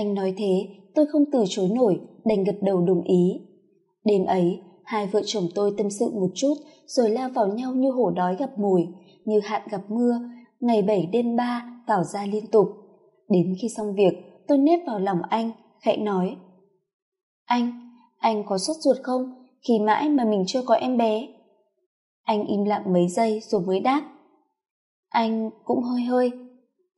Anh nói thế, tôi không từ chối nổi, đành gật đầu đồng ý. Đêm ấy, hai vợ chồng tôi tâm sự một chút rồi lao vào nhau như hổ đói gặp mồi, như hạn gặp mưa, ngày bảy đêm ba vào ra liên tục. Đến khi xong việc, tôi nếp vào lòng anh, khẽ nói. Anh, anh có sốt ruột không? Khi mãi mà mình chưa có em bé. Anh im lặng mấy giây rồi mới đáp. Anh cũng hơi hơi.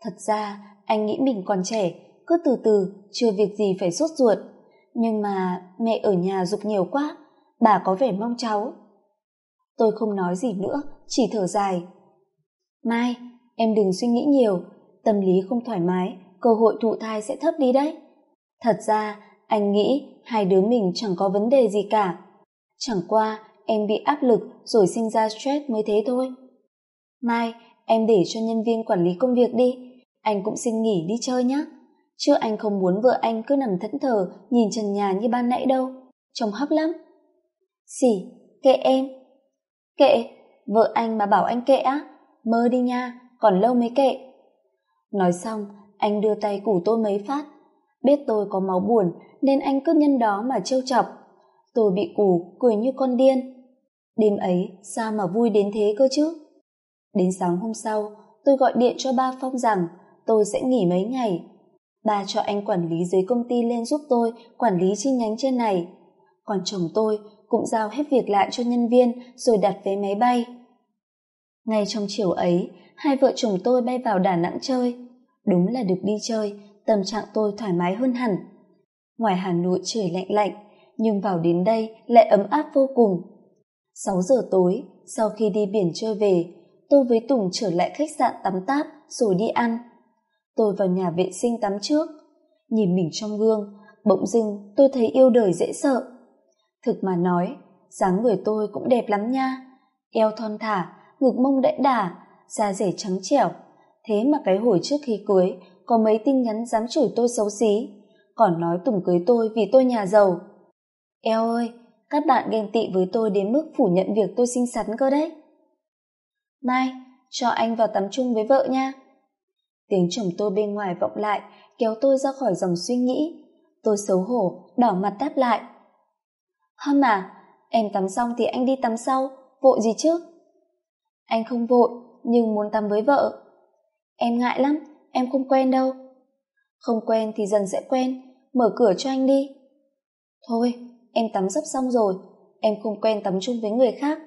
Thật ra, anh nghĩ mình còn trẻ, cứ từ từ, chưa việc gì phải sốt ruột. Nhưng mà mẹ ở nhà dục nhiều quá, bà có vẻ mong cháu. Tôi không nói gì nữa, chỉ thở dài. Mai, em đừng suy nghĩ nhiều, tâm lý không thoải mái, cơ hội thụ thai sẽ thấp đi đấy. Thật ra, anh nghĩ hai đứa mình chẳng có vấn đề gì cả. Chẳng qua, em bị áp lực rồi sinh ra stress mới thế thôi. Mai, em để cho nhân viên quản lý công việc đi, anh cũng xin nghỉ đi chơi nhé. Chứ anh không muốn vợ anh cứ nằm thẫn thờ nhìn trần nhà như ban nãy đâu, trông hấp lắm. Xỉ, kệ em. Kệ, vợ anh mà bảo anh kệ á, mơ đi nha, còn lâu mới kệ. Nói xong, anh đưa tay củ tôi mấy phát. Biết tôi có máu buồn nên anh cứ nhân đó mà trêu chọc. Tôi bị củ, cười như con điên. Đêm ấy, sao mà vui đến thế cơ chứ? Đến sáng hôm sau, tôi gọi điện cho ba Phong rằng tôi sẽ nghỉ mấy ngày. Ba cho anh quản lý dưới công ty lên giúp tôi quản lý chi nhánh trên này. Còn chồng tôi cũng giao hết việc lại cho nhân viên rồi đặt vé máy bay. Ngay trong chiều ấy, hai vợ chồng tôi bay vào Đà Nẵng chơi. Đúng là được đi chơi, tâm trạng tôi thoải mái hơn hẳn. Ngoài Hà Nội trời lạnh lạnh, nhưng vào đến đây lại ấm áp vô cùng. 6 giờ tối, sau khi đi biển chơi về, tôi với Tùng trở lại khách sạn tắm táp rồi đi ăn. Tôi vào nhà vệ sinh tắm trước. Nhìn mình trong gương, bỗng dưng tôi thấy yêu đời dễ sợ. Thực mà nói, dáng người tôi cũng đẹp lắm nha. Eo thon thả, ngực mông đẫy đà, da rẻ trắng trẻo. Thế mà cái hồi trước khi cưới, có mấy tin nhắn dám chửi tôi xấu xí. Còn nói Tùng cưới tôi vì tôi nhà giàu. Eo ơi, các bạn ghen tị với tôi đến mức phủ nhận việc tôi xinh xắn cơ đấy. Mai, cho anh vào tắm chung với vợ nha. Tiếng chồng tôi bên ngoài vọng lại, kéo tôi ra khỏi dòng suy nghĩ. Tôi xấu hổ, đỏ mặt đáp lại. Hâm à, em tắm xong thì anh đi tắm sau, vội gì chứ? Anh không vội, nhưng muốn tắm với vợ. Em ngại lắm, em không quen đâu. Không quen thì dần sẽ quen, mở cửa cho anh đi. Thôi, em tắm sắp xong rồi, em không quen tắm chung với người khác.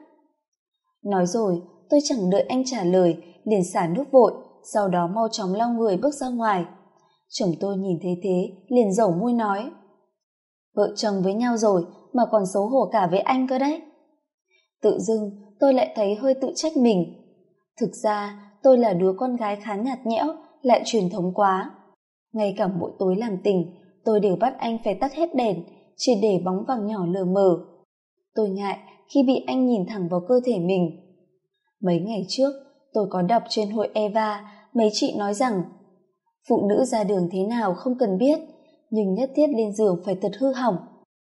Nói rồi, tôi chẳng đợi anh trả lời, liền xả nước vội, sau đó mau chóng lau người bước ra ngoài. Chồng tôi nhìn thấy thế, liền dẩu môi nói. Vợ chồng với nhau rồi mà còn xấu hổ cả với anh cơ đấy. Tự dưng tôi lại thấy hơi tự trách mình. Thực ra tôi là đứa con gái khá nhạt nhẽo, lại truyền thống quá. Ngay cả mỗi tối làm tình, tôi đều bắt anh phải tắt hết đèn, chỉ để bóng vàng nhỏ lờ mờ. Tôi ngại khi bị anh nhìn thẳng vào cơ thể mình. Mấy ngày trước, tôi có đọc trên hội Eva, mấy chị nói rằng phụ nữ ra đường thế nào không cần biết, nhưng nhất thiết lên giường phải thật hư hỏng.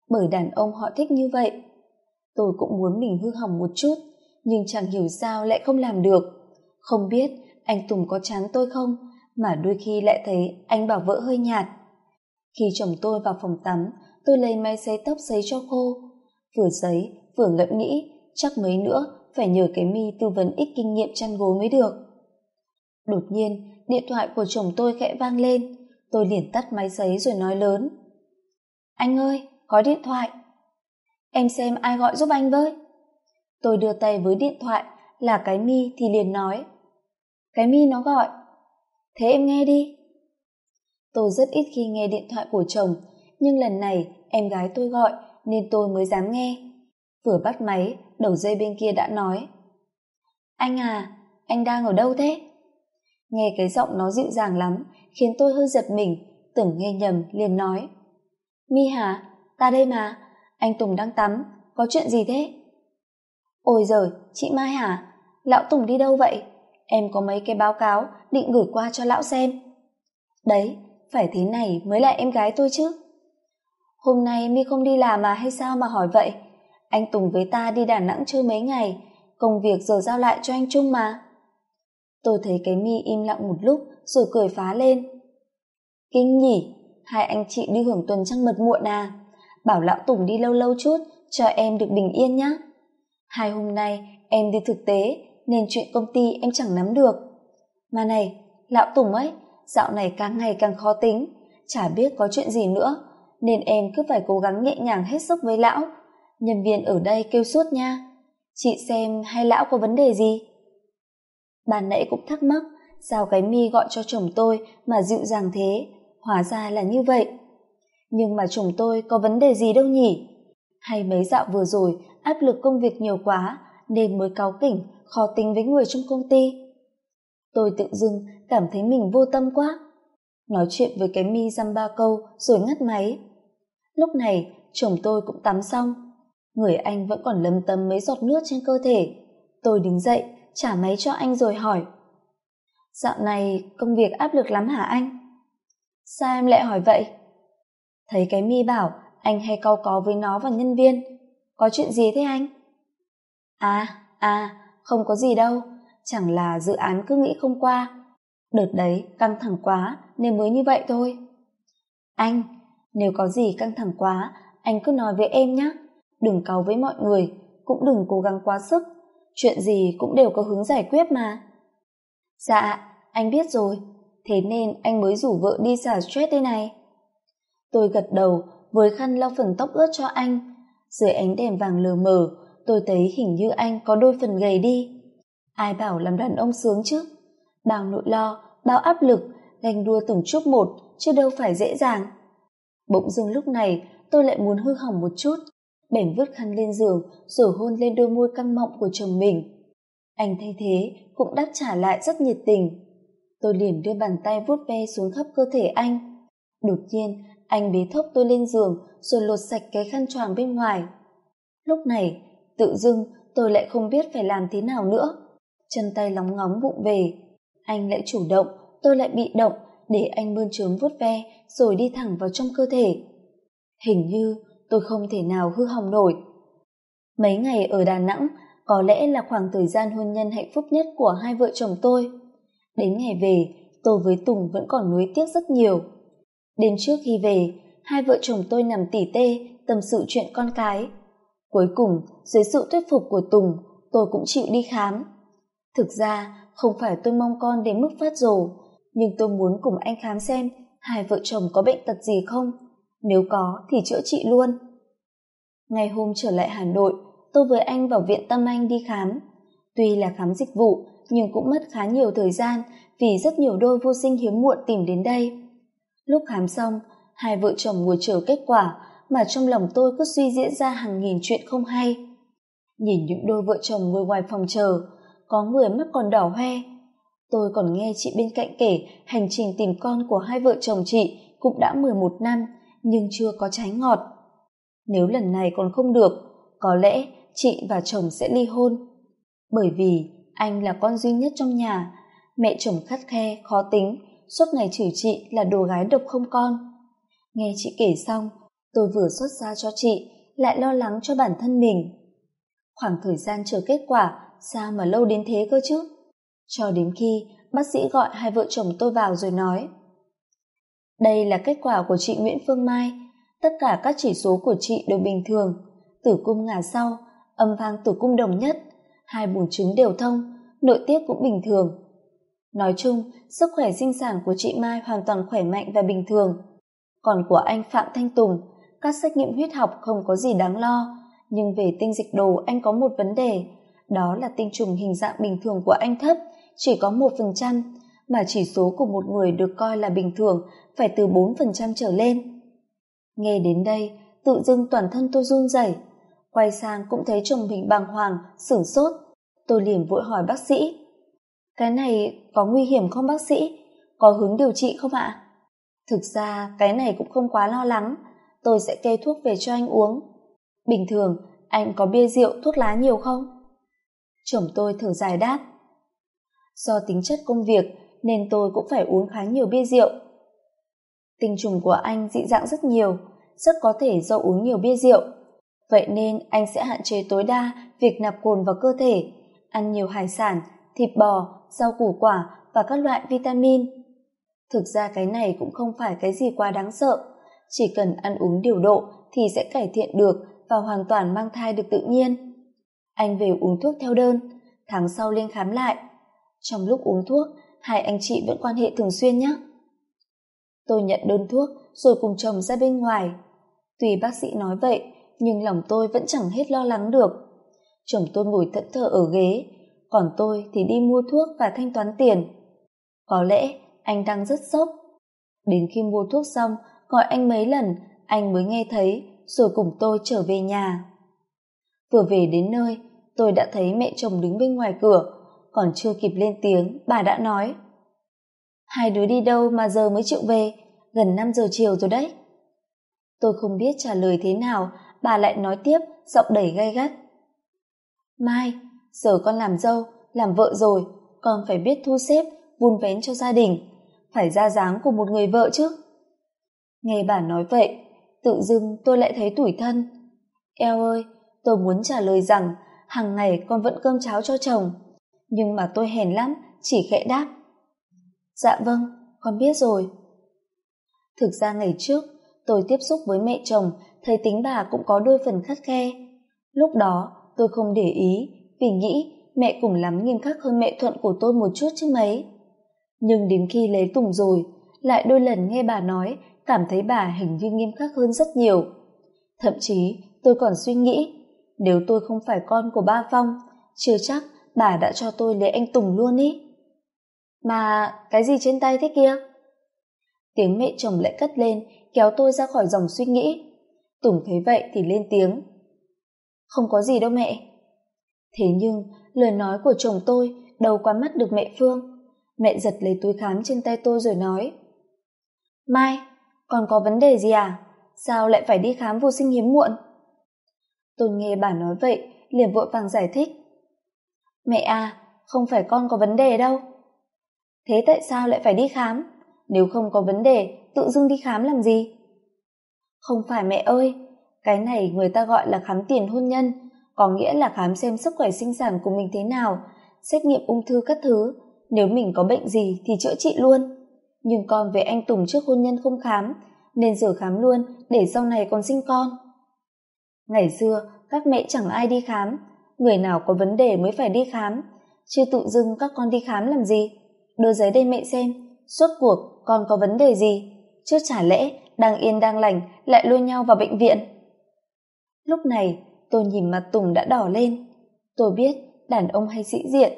Bởi đàn ông họ thích như vậy. Tôi cũng muốn mình hư hỏng một chút, nhưng chẳng hiểu sao lại không làm được. Không biết anh Tùng có chán tôi không, mà đôi khi lại thấy anh bảo vợ hơi nhạt. Khi chồng tôi vào phòng tắm, tôi lấy máy sấy tóc sấy cho khô. Vừa sấy, vừa ngẫm nghĩ, chắc mấy nữa phải nhờ cái mi tư vấn ít kinh nghiệm chăn gối mới được. Đột nhiên, điện thoại của chồng tôi khẽ vang lên. Tôi liền tắt máy giấy rồi nói lớn. Anh ơi, có điện thoại. Em xem ai gọi giúp anh với. Tôi đưa tay với điện thoại, là cái mi thì liền nói. Cái mi nó gọi. Thế em nghe đi. Tôi rất ít khi nghe điện thoại của chồng, nhưng lần này em gái tôi gọi nên tôi mới dám nghe. Vừa bắt máy, đầu dây bên kia đã nói. Anh à, anh đang ở đâu thế? Nghe cái giọng nó dịu dàng lắm, khiến tôi hơi giật mình, tưởng nghe nhầm liền nói. Mi Hà, Ta đây mà, anh Tùng đang tắm, có chuyện gì thế? Ôi giời, chị Mai hả? Lão Tùng đi đâu vậy? Em có mấy cái báo cáo định gửi qua cho lão xem. Đấy, phải thế này mới là em gái tôi chứ. Hôm nay mi không đi làm mà hay sao mà hỏi vậy? Anh Tùng với ta đi Đà Nẵng chơi mấy ngày, công việc giờ giao lại cho anh Trung mà. Tôi thấy cái mi im lặng một lúc rồi cười phá lên. Kinh nhỉ, hai anh chị đi hưởng tuần trăng mật muộn à? Bảo lão tùng đi lâu lâu chút cho em được bình yên nhé hai hôm nay em đi thực tế nên chuyện công ty em chẳng nắm được. Mà này lão tùng ấy dạo này càng ngày càng khó tính chả biết có chuyện gì nữa nên em cứ phải cố gắng nhẹ nhàng hết sức với lão. Nhân viên ở đây kêu suốt nha. Chị xem hay lão có vấn đề gì? Ban nãy cũng thắc mắc, sao cái mi gọi cho chồng tôi mà dịu dàng thế? Hóa ra là như vậy. Nhưng mà chồng tôi có vấn đề gì đâu nhỉ? Hay mấy dạo vừa rồi, áp lực công việc nhiều quá, nên mới cáu kỉnh, khó tính với người trong công ty. Tôi tự dưng cảm thấy mình vô tâm quá. Nói chuyện với cái mi dăm ba câu rồi ngắt máy. Lúc này, chồng tôi cũng tắm xong. Người anh vẫn còn lấm tấm mấy giọt nước trên cơ thể. Tôi đứng dậy trả máy cho anh rồi hỏi. Dạo này công việc áp lực lắm hả anh? Sao em lại hỏi vậy? Thấy cái mi bảo anh hay cau có với nó và nhân viên, có chuyện gì thế anh? À à không có gì đâu, chẳng là dự án cứ nghĩ không qua. Đợt đấy căng thẳng quá nên mới như vậy thôi. Anh, nếu có gì căng thẳng quá, anh cứ nói với em nhé đừng cáu với mọi người, cũng đừng cố gắng quá sức chuyện gì cũng đều có hướng giải quyết mà. Dạ anh biết rồi. Thế nên anh mới rủ vợ đi xả stress đây này. Tôi gật đầu, với khăn lau phần tóc ướt cho anh. Dưới ánh đèn vàng lờ mờ, tôi thấy hình như anh có đôi phần gầy đi. Ai bảo làm đàn ông sướng chứ? Bao nỗi lo, bao áp lực, ganh đua từng chút một, chứ đâu phải dễ dàng. Bỗng dưng lúc này, tôi lại muốn hư hỏng một chút bèn vứt khăn lên giường rồi hôn lên đôi môi căng mọng của chồng mình. Anh thay thế, cũng đáp trả lại rất nhiệt tình. Tôi liền đưa bàn tay vuốt ve xuống khắp cơ thể anh. Đột nhiên, anh bế thốc tôi lên giường, rồi lột sạch cái khăn choàng bên ngoài. Lúc này, tự dưng, tôi lại không biết phải làm thế nào nữa. Chân tay lóng ngóng vụng về. Anh lại chủ động, tôi lại bị động, để anh bơn trớm vuốt ve, rồi đi thẳng vào trong cơ thể. Hình như tôi không thể nào hư hỏng nổi. Mấy ngày ở đà nẵng, có lẽ là khoảng thời gian hôn nhân hạnh phúc nhất của hai vợ chồng tôi. Đến ngày về, tôi với tùng vẫn còn nuối tiếc rất nhiều. Đêm trước khi về, hai vợ chồng tôi nằm tỉ tê, tâm sự chuyện con cái. Cuối cùng, dưới sự thuyết phục của tùng, tôi cũng chịu đi khám. Thực ra, không phải tôi mong con đến mức phát rồ, nhưng tôi muốn cùng anh khám xem hai vợ chồng có bệnh tật gì không nếu có thì chữa trị luôn. Ngày hôm trở lại hà nội, tôi với anh vào viện tâm anh đi khám. Tuy là khám dịch vụ, nhưng cũng mất khá nhiều thời gian vì rất nhiều đôi vô sinh hiếm muộn tìm đến đây. Lúc khám xong, hai vợ chồng ngồi chờ kết quả mà trong lòng tôi cứ suy diễn ra hàng nghìn chuyện không hay. Nhìn những đôi vợ chồng ngồi ngoài phòng chờ, có người mắt còn đỏ hoe. Tôi còn nghe chị bên cạnh kể hành trình tìm con của hai vợ chồng chị cũng đã mười một năm nhưng chưa có trái ngọt. Nếu lần này còn không được, có lẽ chị và chồng sẽ ly hôn. Bởi vì anh là con duy nhất trong nhà, mẹ chồng khắt khe, khó tính, suốt ngày chửi chị là đồ gái độc không con. Nghe chị kể xong, tôi vừa xuất ra cho chị, lại lo lắng cho bản thân mình. Khoảng thời gian chờ kết quả, sao mà lâu đến thế cơ chứ? Cho đến khi bác sĩ gọi hai vợ chồng tôi vào rồi nói đây là kết quả của chị nguyễn phương mai. Tất cả các chỉ số của chị đều bình thường. Tử cung ngả sau, âm vang tử cung đồng nhất, hai buồng trứng đều thông, nội tiết cũng bình thường. Nói chung, sức khỏe sinh sản của chị mai hoàn toàn khỏe mạnh và bình thường. Còn của anh phạm thanh tùng, các xét nghiệm huyết học không có gì đáng lo, nhưng về tinh dịch đồ anh có một vấn đề, đó là tinh trùng hình dạng bình thường của anh thấp, chỉ có một phần trăm, mà chỉ số của một người được coi là bình thường phải từ bốn phần trăm trở lên. Nghe đến đây, tự dưng toàn thân tôi run rẩy. Quay sang cũng thấy chồng mình bàng hoàng, sửng sốt. Tôi liền vội hỏi bác sĩ, cái này có nguy hiểm không bác sĩ? Có hướng điều trị không ạ? Thực ra cái này cũng không quá lo lắng, tôi sẽ kê thuốc về cho anh uống. Bình thường, anh có bia rượu, thuốc lá nhiều không? Chồng tôi thở dài đáp, do tính chất công việc nên tôi cũng phải uống khá nhiều bia rượu tinh trùng của anh dị dạng rất nhiều, rất có thể do uống nhiều bia rượu. Vậy nên anh sẽ hạn chế tối đa việc nạp cồn vào cơ thể, ăn nhiều hải sản, thịt bò, rau củ quả và các loại vitamin. Thực ra cái này cũng không phải cái gì quá đáng sợ. Chỉ cần ăn uống điều độ thì sẽ cải thiện được và hoàn toàn mang thai được tự nhiên. Anh về uống thuốc theo đơn, tháng sau lên khám lại. Trong lúc uống thuốc, hai anh chị vẫn quan hệ thường xuyên nhé tôi nhận đơn thuốc, rồi cùng chồng ra bên ngoài. Tuy bác sĩ nói vậy, nhưng lòng tôi vẫn chẳng hết lo lắng được. Chồng tôi ngồi thẫn thờ ở ghế, còn tôi thì đi mua thuốc và thanh toán tiền. Có lẽ anh đang rất sốc. Đến khi mua thuốc xong, gọi anh mấy lần, anh mới nghe thấy, rồi cùng tôi trở về nhà. Vừa về đến nơi, tôi đã thấy mẹ chồng đứng bên ngoài cửa, còn chưa kịp lên tiếng, bà đã nói hai đứa đi đâu mà giờ mới chịu về? Gần năm giờ chiều rồi đấy. Tôi không biết trả lời thế nào, bà lại nói tiếp, giọng đầy gay gắt. Mai, giờ con làm dâu, làm vợ rồi, con phải biết thu xếp, vun vén cho gia đình. Phải ra dáng của một người vợ chứ. Nghe bà nói vậy, tự dưng tôi lại thấy tủi thân. Eo ơi, tôi muốn trả lời rằng hàng ngày con vẫn cơm cháo cho chồng. Nhưng mà tôi hèn lắm, chỉ khẽ đáp dạ vâng con biết rồi. Thực ra ngày trước, tôi tiếp xúc với mẹ chồng, thấy tính bà cũng có đôi phần khắt khe. Lúc đó, tôi không để ý, vì nghĩ mẹ cùng lắm nghiêm khắc hơn mẹ thuận của tôi một chút chứ mấy. Nhưng đến khi lấy tùng rồi, lại đôi lần nghe bà nói, cảm thấy bà hình như nghiêm khắc hơn rất nhiều. Thậm chí, tôi còn suy nghĩ, nếu tôi không phải con của ba phong, chưa chắc bà đã cho tôi lấy anh tùng luôn ý mà cái gì trên tay thế kia? Tiếng mẹ chồng lại cất lên, kéo tôi ra khỏi dòng suy nghĩ. Tùng thấy vậy thì lên tiếng. Không có gì đâu mẹ. Thế nhưng, lời nói của chồng tôi đâu quá mắt được mẹ phương. Mẹ giật lấy túi khám trên tay tôi rồi nói. Mai, còn có vấn đề gì à? Sao lại phải đi khám vô sinh hiếm muộn? Tôi nghe bà nói vậy, liền vội vàng giải thích. Mẹ à không phải con có vấn đề đâu thế tại sao lại phải đi khám? Nếu không có vấn đề, tự dưng đi khám làm gì? Không phải mẹ ơi, cái này người ta gọi là khám tiền hôn nhân, có nghĩa là khám xem sức khỏe sinh sản của mình thế nào, xét nghiệm ung thư các thứ. Nếu mình có bệnh gì thì chữa trị luôn. Nhưng con về anh tùng trước hôn nhân không khám, nên giờ khám luôn để sau này còn sinh con. Ngày xưa, các mẹ chẳng ai đi khám. Người nào có vấn đề mới phải đi khám. Chứ tự dưng các con đi khám làm gì? Đưa giấy đây mẹ xem, suốt cuộc con có vấn đề gì? Chứ chả lẽ đang yên đang lành, lại lôi nhau vào bệnh viện. Lúc này, tôi nhìn mặt tùng đã đỏ lên. Tôi biết đàn ông hay sĩ diện,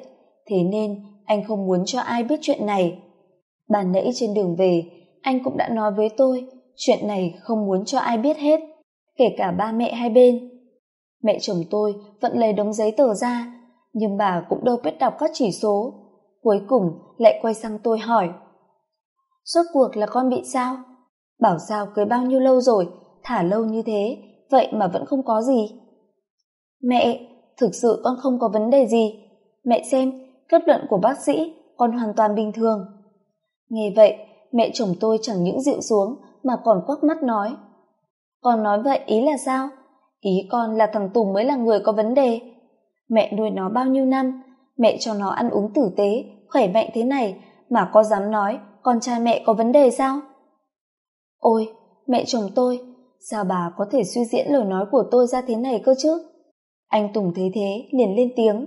thế nên anh không muốn cho ai biết chuyện này. Bàn nãy trên đường về, anh cũng đã nói với tôi, chuyện này không muốn cho ai biết hết, kể cả ba mẹ hai bên. Mẹ chồng tôi vẫn lấy đống giấy tờ ra, nhưng bà cũng đâu biết đọc các chỉ số cuối cùng lại quay sang tôi hỏi. Rốt cuộc là con bị sao? Bảo sao cưới bao nhiêu lâu rồi, thả lâu như thế, vậy mà vẫn không có gì? Mẹ, thực sự con không có vấn đề gì. Mẹ xem, kết luận của bác sĩ, con hoàn toàn bình thường. Nghe vậy, mẹ chồng tôi chẳng những dịu xuống mà còn quắc mắt nói. Con nói vậy ý là sao? Ý con là thằng tùng mới là người có vấn đề. Mẹ nuôi nó bao nhiêu năm mẹ cho nó ăn uống tử tế, khỏe mạnh thế này, mà có dám nói con trai mẹ có vấn đề sao? Ôi, mẹ chồng tôi, sao bà có thể suy diễn lời nói của tôi ra thế này cơ chứ? Anh tùng thấy thế, liền lên tiếng.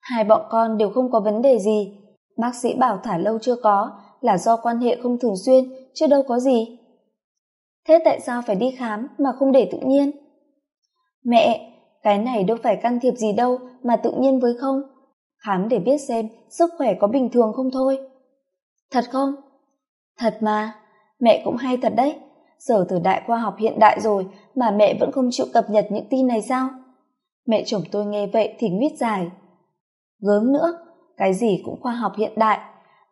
Hai bọn con đều không có vấn đề gì. Bác sĩ bảo thả lâu chưa có là do quan hệ không thường xuyên chứ đâu có gì. Thế tại sao phải đi khám mà không để tự nhiên? Mẹ, cái này đâu phải can thiệp gì đâu mà tự nhiên với không? Khám để biết xem sức khỏe có bình thường không thôi. Thật không? Thật mà, mẹ cũng hay thật đấy. Giờ thời đại khoa học hiện đại rồi mà mẹ vẫn không chịu cập nhật những tin này sao? Mẹ chồng tôi nghe vậy thì nguyết dài. Gớm nữa, cái gì cũng khoa học hiện đại.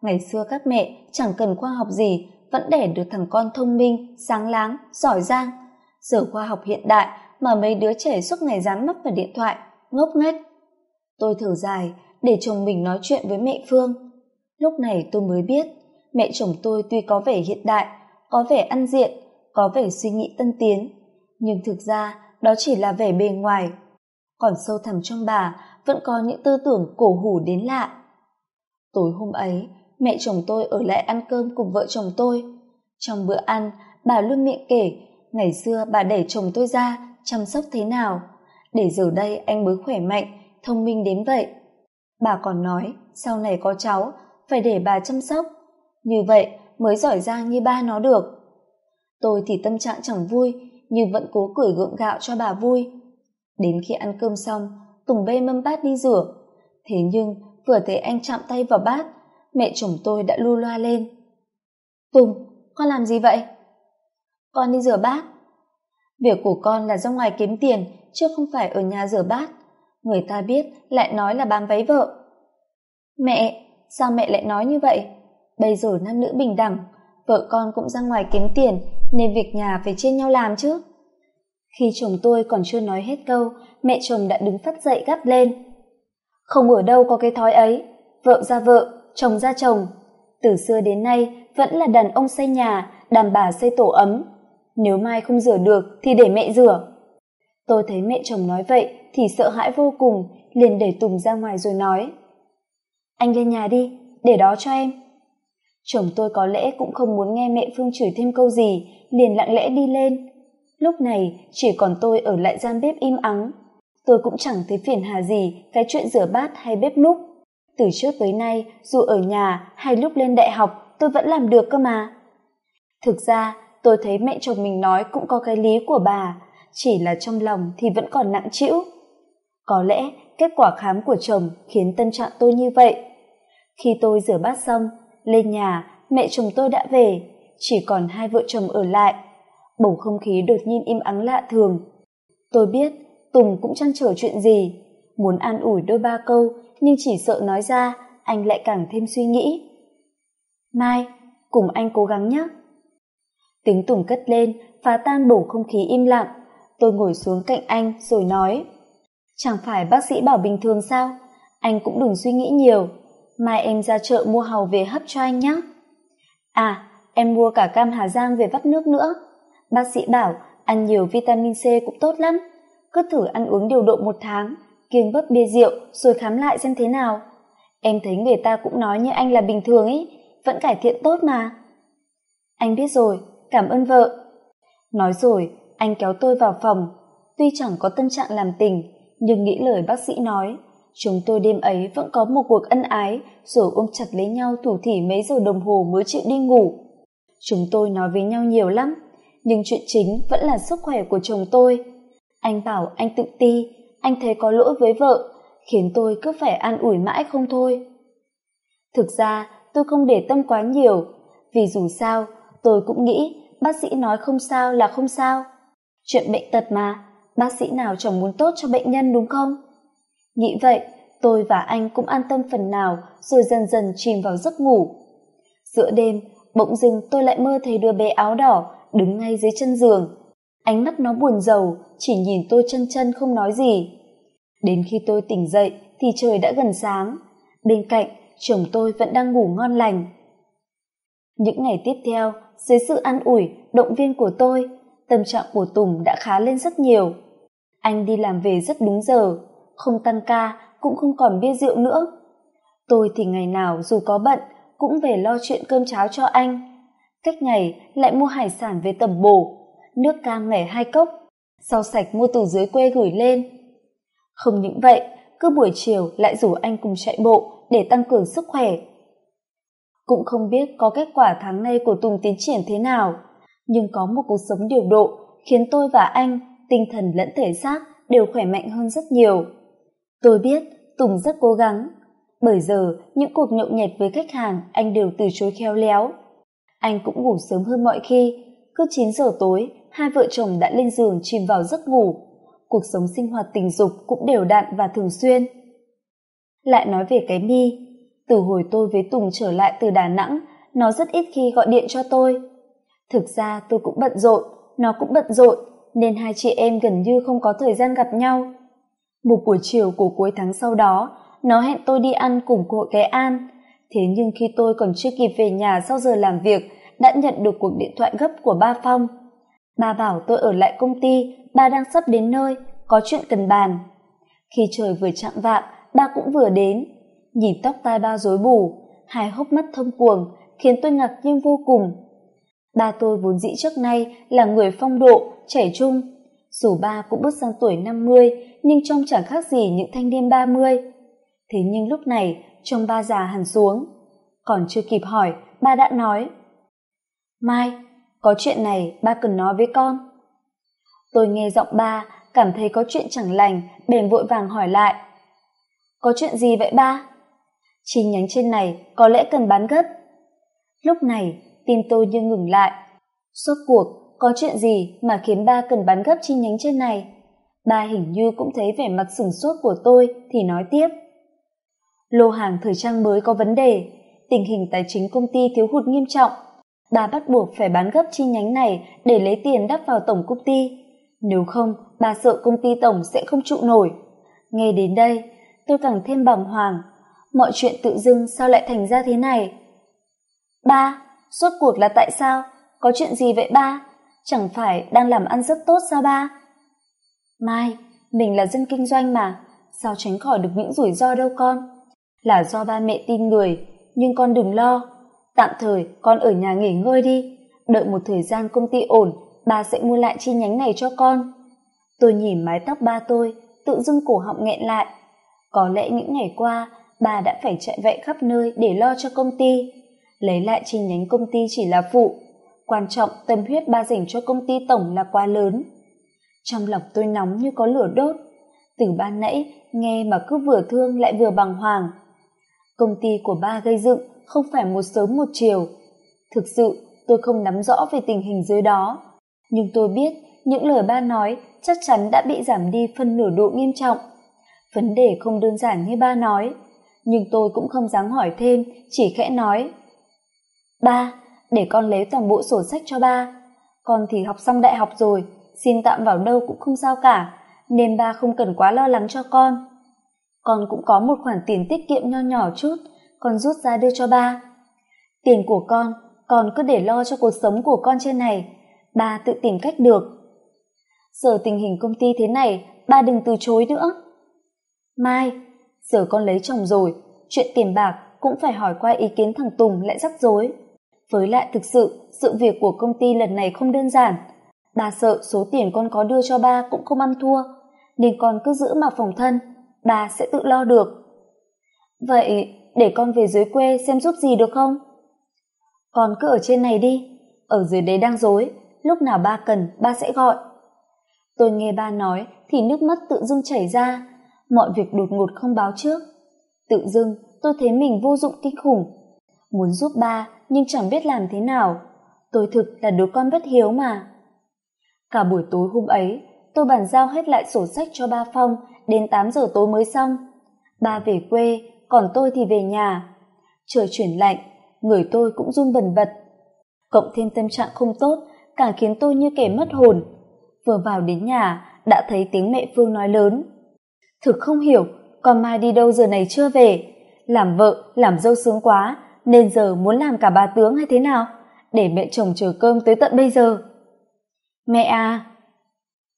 Ngày xưa các mẹ chẳng cần khoa học gì, vẫn đẻ được thằng con thông minh, sáng láng, giỏi giang. Giờ khoa học hiện đại mà mấy đứa trẻ suốt ngày dám mắc vào điện thoại, ngốc nghếch. Tôi thở dài để chồng mình nói chuyện với mẹ phương. Lúc này tôi mới biết, mẹ chồng tôi tuy có vẻ hiện đại, có vẻ ăn diện, có vẻ suy nghĩ tân tiến, nhưng thực ra đó chỉ là vẻ bề ngoài. Còn sâu thẳm trong bà vẫn có những tư tưởng cổ hủ đến lạ. Tối hôm ấy, mẹ chồng tôi ở lại ăn cơm cùng vợ chồng tôi. Trong bữa ăn, bà luôn miệng kể, ngày xưa bà đẩy chồng tôi ra chăm sóc thế nào? Để giờ đây anh mới khỏe mạnh, thông minh đến vậy bà còn nói, sau này có cháu, phải để bà chăm sóc. Như vậy, mới giỏi giang như ba nó được. Tôi thì tâm trạng chẳng vui, nhưng vẫn cố cười gượng gạo cho bà vui. Đến khi ăn cơm xong, tùng bê mâm bát đi rửa. Thế nhưng, vừa thấy anh chạm tay vào bát, mẹ chồng tôi đã lu loa lên. Tùng, con làm gì vậy? Con đi rửa bát. Việc của con là ra ngoài kiếm tiền, chứ không phải ở nhà rửa bát người ta biết lại nói là bám váy vợ. Mẹ, sao mẹ lại nói như vậy? Bây giờ nam nữ bình đẳng, vợ con cũng ra ngoài kiếm tiền, nên việc nhà phải chia nhau làm chứ. Khi chồng tôi còn chưa nói hết câu, mẹ chồng đã đứng phát dậy gắt lên. Không ở đâu có cái thói ấy, vợ ra vợ, chồng ra chồng. Từ xưa đến nay, vẫn là đàn ông xây nhà, đàn bà xây tổ ấm. Nếu mai không rửa được thì để mẹ rửa. Tôi thấy mẹ chồng nói vậy thì sợ hãi vô cùng, liền đẩy tùng ra ngoài rồi nói. Anh lên nhà đi, để đó cho em. Chồng tôi có lẽ cũng không muốn nghe mẹ phương chửi thêm câu gì, liền lặng lẽ đi lên. Lúc này, chỉ còn tôi ở lại gian bếp im ắng. Tôi cũng chẳng thấy phiền hà gì cái chuyện rửa bát hay bếp núc. Từ trước tới nay, dù ở nhà hay lúc lên đại học, tôi vẫn làm được cơ mà. Thực ra, tôi thấy mẹ chồng mình nói cũng có cái lý của bà, chỉ là trong lòng thì vẫn còn nặng trĩu có lẽ kết quả khám của chồng khiến tâm trạng tôi như vậy. Khi tôi rửa bát xong, lên nhà, mẹ chồng tôi đã về. Chỉ còn hai vợ chồng ở lại. Bầu không khí đột nhiên im ắng lạ thường. Tôi biết tùng cũng chăn trở chuyện gì. Muốn an ủi đôi ba câu, nhưng chỉ sợ nói ra, anh lại càng thêm suy nghĩ. Mai, cùng anh cố gắng nhé. Tiếng tùng cất lên, phá tan bầu không khí im lặng. Tôi ngồi xuống cạnh anh rồi nói chẳng phải bác sĩ bảo bình thường sao? Anh cũng đừng suy nghĩ nhiều. Mai em ra chợ mua hàu về hấp cho anh nhé à em mua cả cam hà giang về vắt nước nữa. Bác sĩ bảo, ăn nhiều vitamin c cũng tốt lắm. Cứ thử ăn uống điều độ một tháng, kiêng bớt bia rượu, rồi khám lại xem thế nào. Em thấy người ta cũng nói như anh là bình thường ấy, vẫn cải thiện tốt mà. Anh biết rồi, cảm ơn vợ. Nói rồi, anh kéo tôi vào phòng. Tuy chẳng có tâm trạng làm tình nhưng nghĩ lời bác sĩ nói, chúng tôi đêm ấy vẫn có một cuộc ân ái, rồi ôm chặt lấy nhau thủ thỉ mấy giờ đồng hồ mới chịu đi ngủ. Chúng tôi nói với nhau nhiều lắm, nhưng chuyện chính vẫn là sức khỏe của chồng tôi. Anh bảo anh tự ti, anh thấy có lỗi với vợ, khiến tôi cứ phải an ủi mãi không thôi. Thực ra, tôi không để tâm quá nhiều, vì dù sao, tôi cũng nghĩ bác sĩ nói không sao là không sao. Chuyện bệnh tật mà bác sĩ nào chẳng muốn tốt cho bệnh nhân đúng không? Nghĩ vậy, tôi và anh cũng an tâm phần nào rồi dần dần chìm vào giấc ngủ. Giữa đêm, bỗng dưng tôi lại mơ thấy đứa bé áo đỏ đứng ngay dưới chân giường. Ánh mắt nó buồn rầu, chỉ nhìn tôi chân chân không nói gì. Đến khi tôi tỉnh dậy thì trời đã gần sáng. Bên cạnh, chồng tôi vẫn đang ngủ ngon lành. Những ngày tiếp theo, dưới sự an ủi, động viên của tôi, tâm trạng của tùng đã khá lên rất nhiều anh đi làm về rất đúng giờ, không tăng ca, cũng không còn bia rượu nữa. Tôi thì ngày nào dù có bận, cũng về lo chuyện cơm cháo cho anh. Cách ngày lại mua hải sản về tẩm bổ, nước cam ngày hai cốc, rau sạch mua từ dưới quê gửi lên. Không những vậy, cứ buổi chiều lại rủ anh cùng chạy bộ để tăng cường sức khỏe. Cũng không biết có kết quả tháng nay của tùng tiến triển thế nào, nhưng có một cuộc sống điều độ khiến tôi và anh tinh thần lẫn thể xác đều khỏe mạnh hơn rất nhiều. Tôi biết tùng rất cố gắng. Bởi giờ, những cuộc nhậu nhẹt với khách hàng anh đều từ chối khéo léo. Anh cũng ngủ sớm hơn mọi khi. Cứ chín giờ tối, hai vợ chồng đã lên giường chìm vào giấc ngủ. Cuộc sống sinh hoạt tình dục cũng đều đặn và thường xuyên. Lại nói về cái mi, từ hồi tôi với tùng trở lại từ đà nẵng, nó rất ít khi gọi điện cho tôi. Thực ra tôi cũng bận rộn, nó cũng bận rộn nên hai chị em gần như không có thời gian gặp nhau. Một buổi chiều của cuối tháng sau đó, nó hẹn tôi đi ăn cùng hội cái an. Thế nhưng khi tôi còn chưa kịp về nhà sau giờ làm việc, đã nhận được cuộc điện thoại gấp của ba phong. Ba bảo tôi ở lại công ty, ba đang sắp đến nơi, có chuyện cần bàn. Khi trời vừa chạm vạng, ba cũng vừa đến. Nhìn tóc tai ba rối bù, hai hốc mắt thông cuồng, khiến tôi ngạc nhiên vô cùng ba tôi vốn dĩ trước nay là người phong độ, trẻ trung. Dù ba cũng bước sang tuổi năm mươi, nhưng trông chẳng khác gì những thanh niên ba mươi. Thế nhưng lúc này, trông ba già hẳn xuống. Còn chưa kịp hỏi, ba đã nói, mai, có chuyện này ba cần nói với con. Tôi nghe giọng ba, cảm thấy có chuyện chẳng lành, bèn vội vàng hỏi lại, có chuyện gì vậy ba? Chi nhánh trên này có lẽ cần bán gấp. Lúc này tim tôi như ngừng lại. Suốt cuộc, có chuyện gì mà khiến ba cần bán gấp chi nhánh trên này? Ba hình như cũng thấy vẻ mặt sửng sốt của tôi, thì nói tiếp. Lô hàng thời trang mới có vấn đề. Tình hình tài chính công ty thiếu hụt nghiêm trọng. Bà bắt buộc phải bán gấp chi nhánh này để lấy tiền đắp vào tổng công ty. Nếu không bà sợ công ty tổng sẽ không trụ nổi. Nghe đến đây, tôi càng thêm bàng hoàng. Mọi chuyện tự dưng sao lại thành ra thế này? Ba suốt cuộc là tại sao? Có chuyện gì vậy ba? Chẳng phải đang làm ăn rất tốt sao ba? Mai, mình là dân kinh doanh mà. Sao tránh khỏi được những rủi ro đâu con? Là do ba mẹ tin người, nhưng con đừng lo. Tạm thời, con ở nhà nghỉ ngơi đi. Đợi một thời gian công ty ổn, ba sẽ mua lại chi nhánh này cho con. Tôi nhìn mái tóc ba tôi, tự dưng cổ họng nghẹn lại. Có lẽ những ngày qua bà đã phải chạy vạy khắp nơi để lo cho công ty lấy lại chi nhánh công ty chỉ là phụ. Quan trọng tâm huyết ba dành cho công ty tổng là quá lớn. Trong lòng tôi nóng như có lửa đốt. Từ ban nãy, nghe mà cứ vừa thương lại vừa bàng hoàng. Công ty của ba gây dựng không phải một sớm một chiều. Thực sự, tôi không nắm rõ về tình hình dưới đó. Nhưng tôi biết, những lời ba nói chắc chắn đã bị giảm đi phân nửa độ nghiêm trọng. Vấn đề không đơn giản như ba nói. Nhưng tôi cũng không dám hỏi thêm, chỉ khẽ nói ba, để con lấy toàn bộ sổ sách cho ba. Con thì học xong đại học rồi, xin tạm vào đâu cũng không sao cả, nên ba không cần quá lo lắng cho con. Con cũng có một khoản tiền tiết kiệm nho nhỏ chút, con rút ra đưa cho ba. Tiền của con con cứ để lo cho cuộc sống của con trên này, ba tự tìm cách được. Giờ tình hình công ty thế này, ba đừng từ chối nữa. Mai, giờ con lấy chồng rồi, chuyện tiền bạc cũng phải hỏi qua ý kiến thằng tùng lại rắc rối với lại thực sự sự việc của công ty lần này không đơn giản. Bà sợ số tiền con có đưa cho ba cũng không ăn thua, nên con cứ giữ mà phòng thân, bà sẽ tự lo được. Vậy để con về dưới quê xem giúp gì được không? Con cứ ở trên này đi, ở dưới đấy đang dối lúc nào ba cần, ba sẽ gọi. Tôi nghe ba nói thì nước mắt tự dưng chảy ra, mọi việc đột ngột không báo trước. Tự dưng, tôi thấy mình vô dụng kinh khủng. Muốn giúp ba nhưng chẳng biết làm thế nào. Tôi thực là đứa con bất hiếu mà. Cả buổi tối hôm ấy, tôi bàn giao hết lại sổ sách cho ba phong, đến tám giờ tối mới xong. Ba về quê, còn tôi thì về nhà. Trời chuyển lạnh, người tôi cũng run bần bật. Cộng thêm tâm trạng không tốt, càng khiến tôi như kẻ mất hồn. Vừa vào đến nhà, đã thấy tiếng mẹ phương nói lớn. Thực không hiểu, con mai đi đâu giờ này chưa về? Làm vợ, làm dâu sướng quá nên giờ muốn làm cả bà tướng hay thế nào? Để mẹ chồng chờ cơm tới tận bây giờ. Mẹ à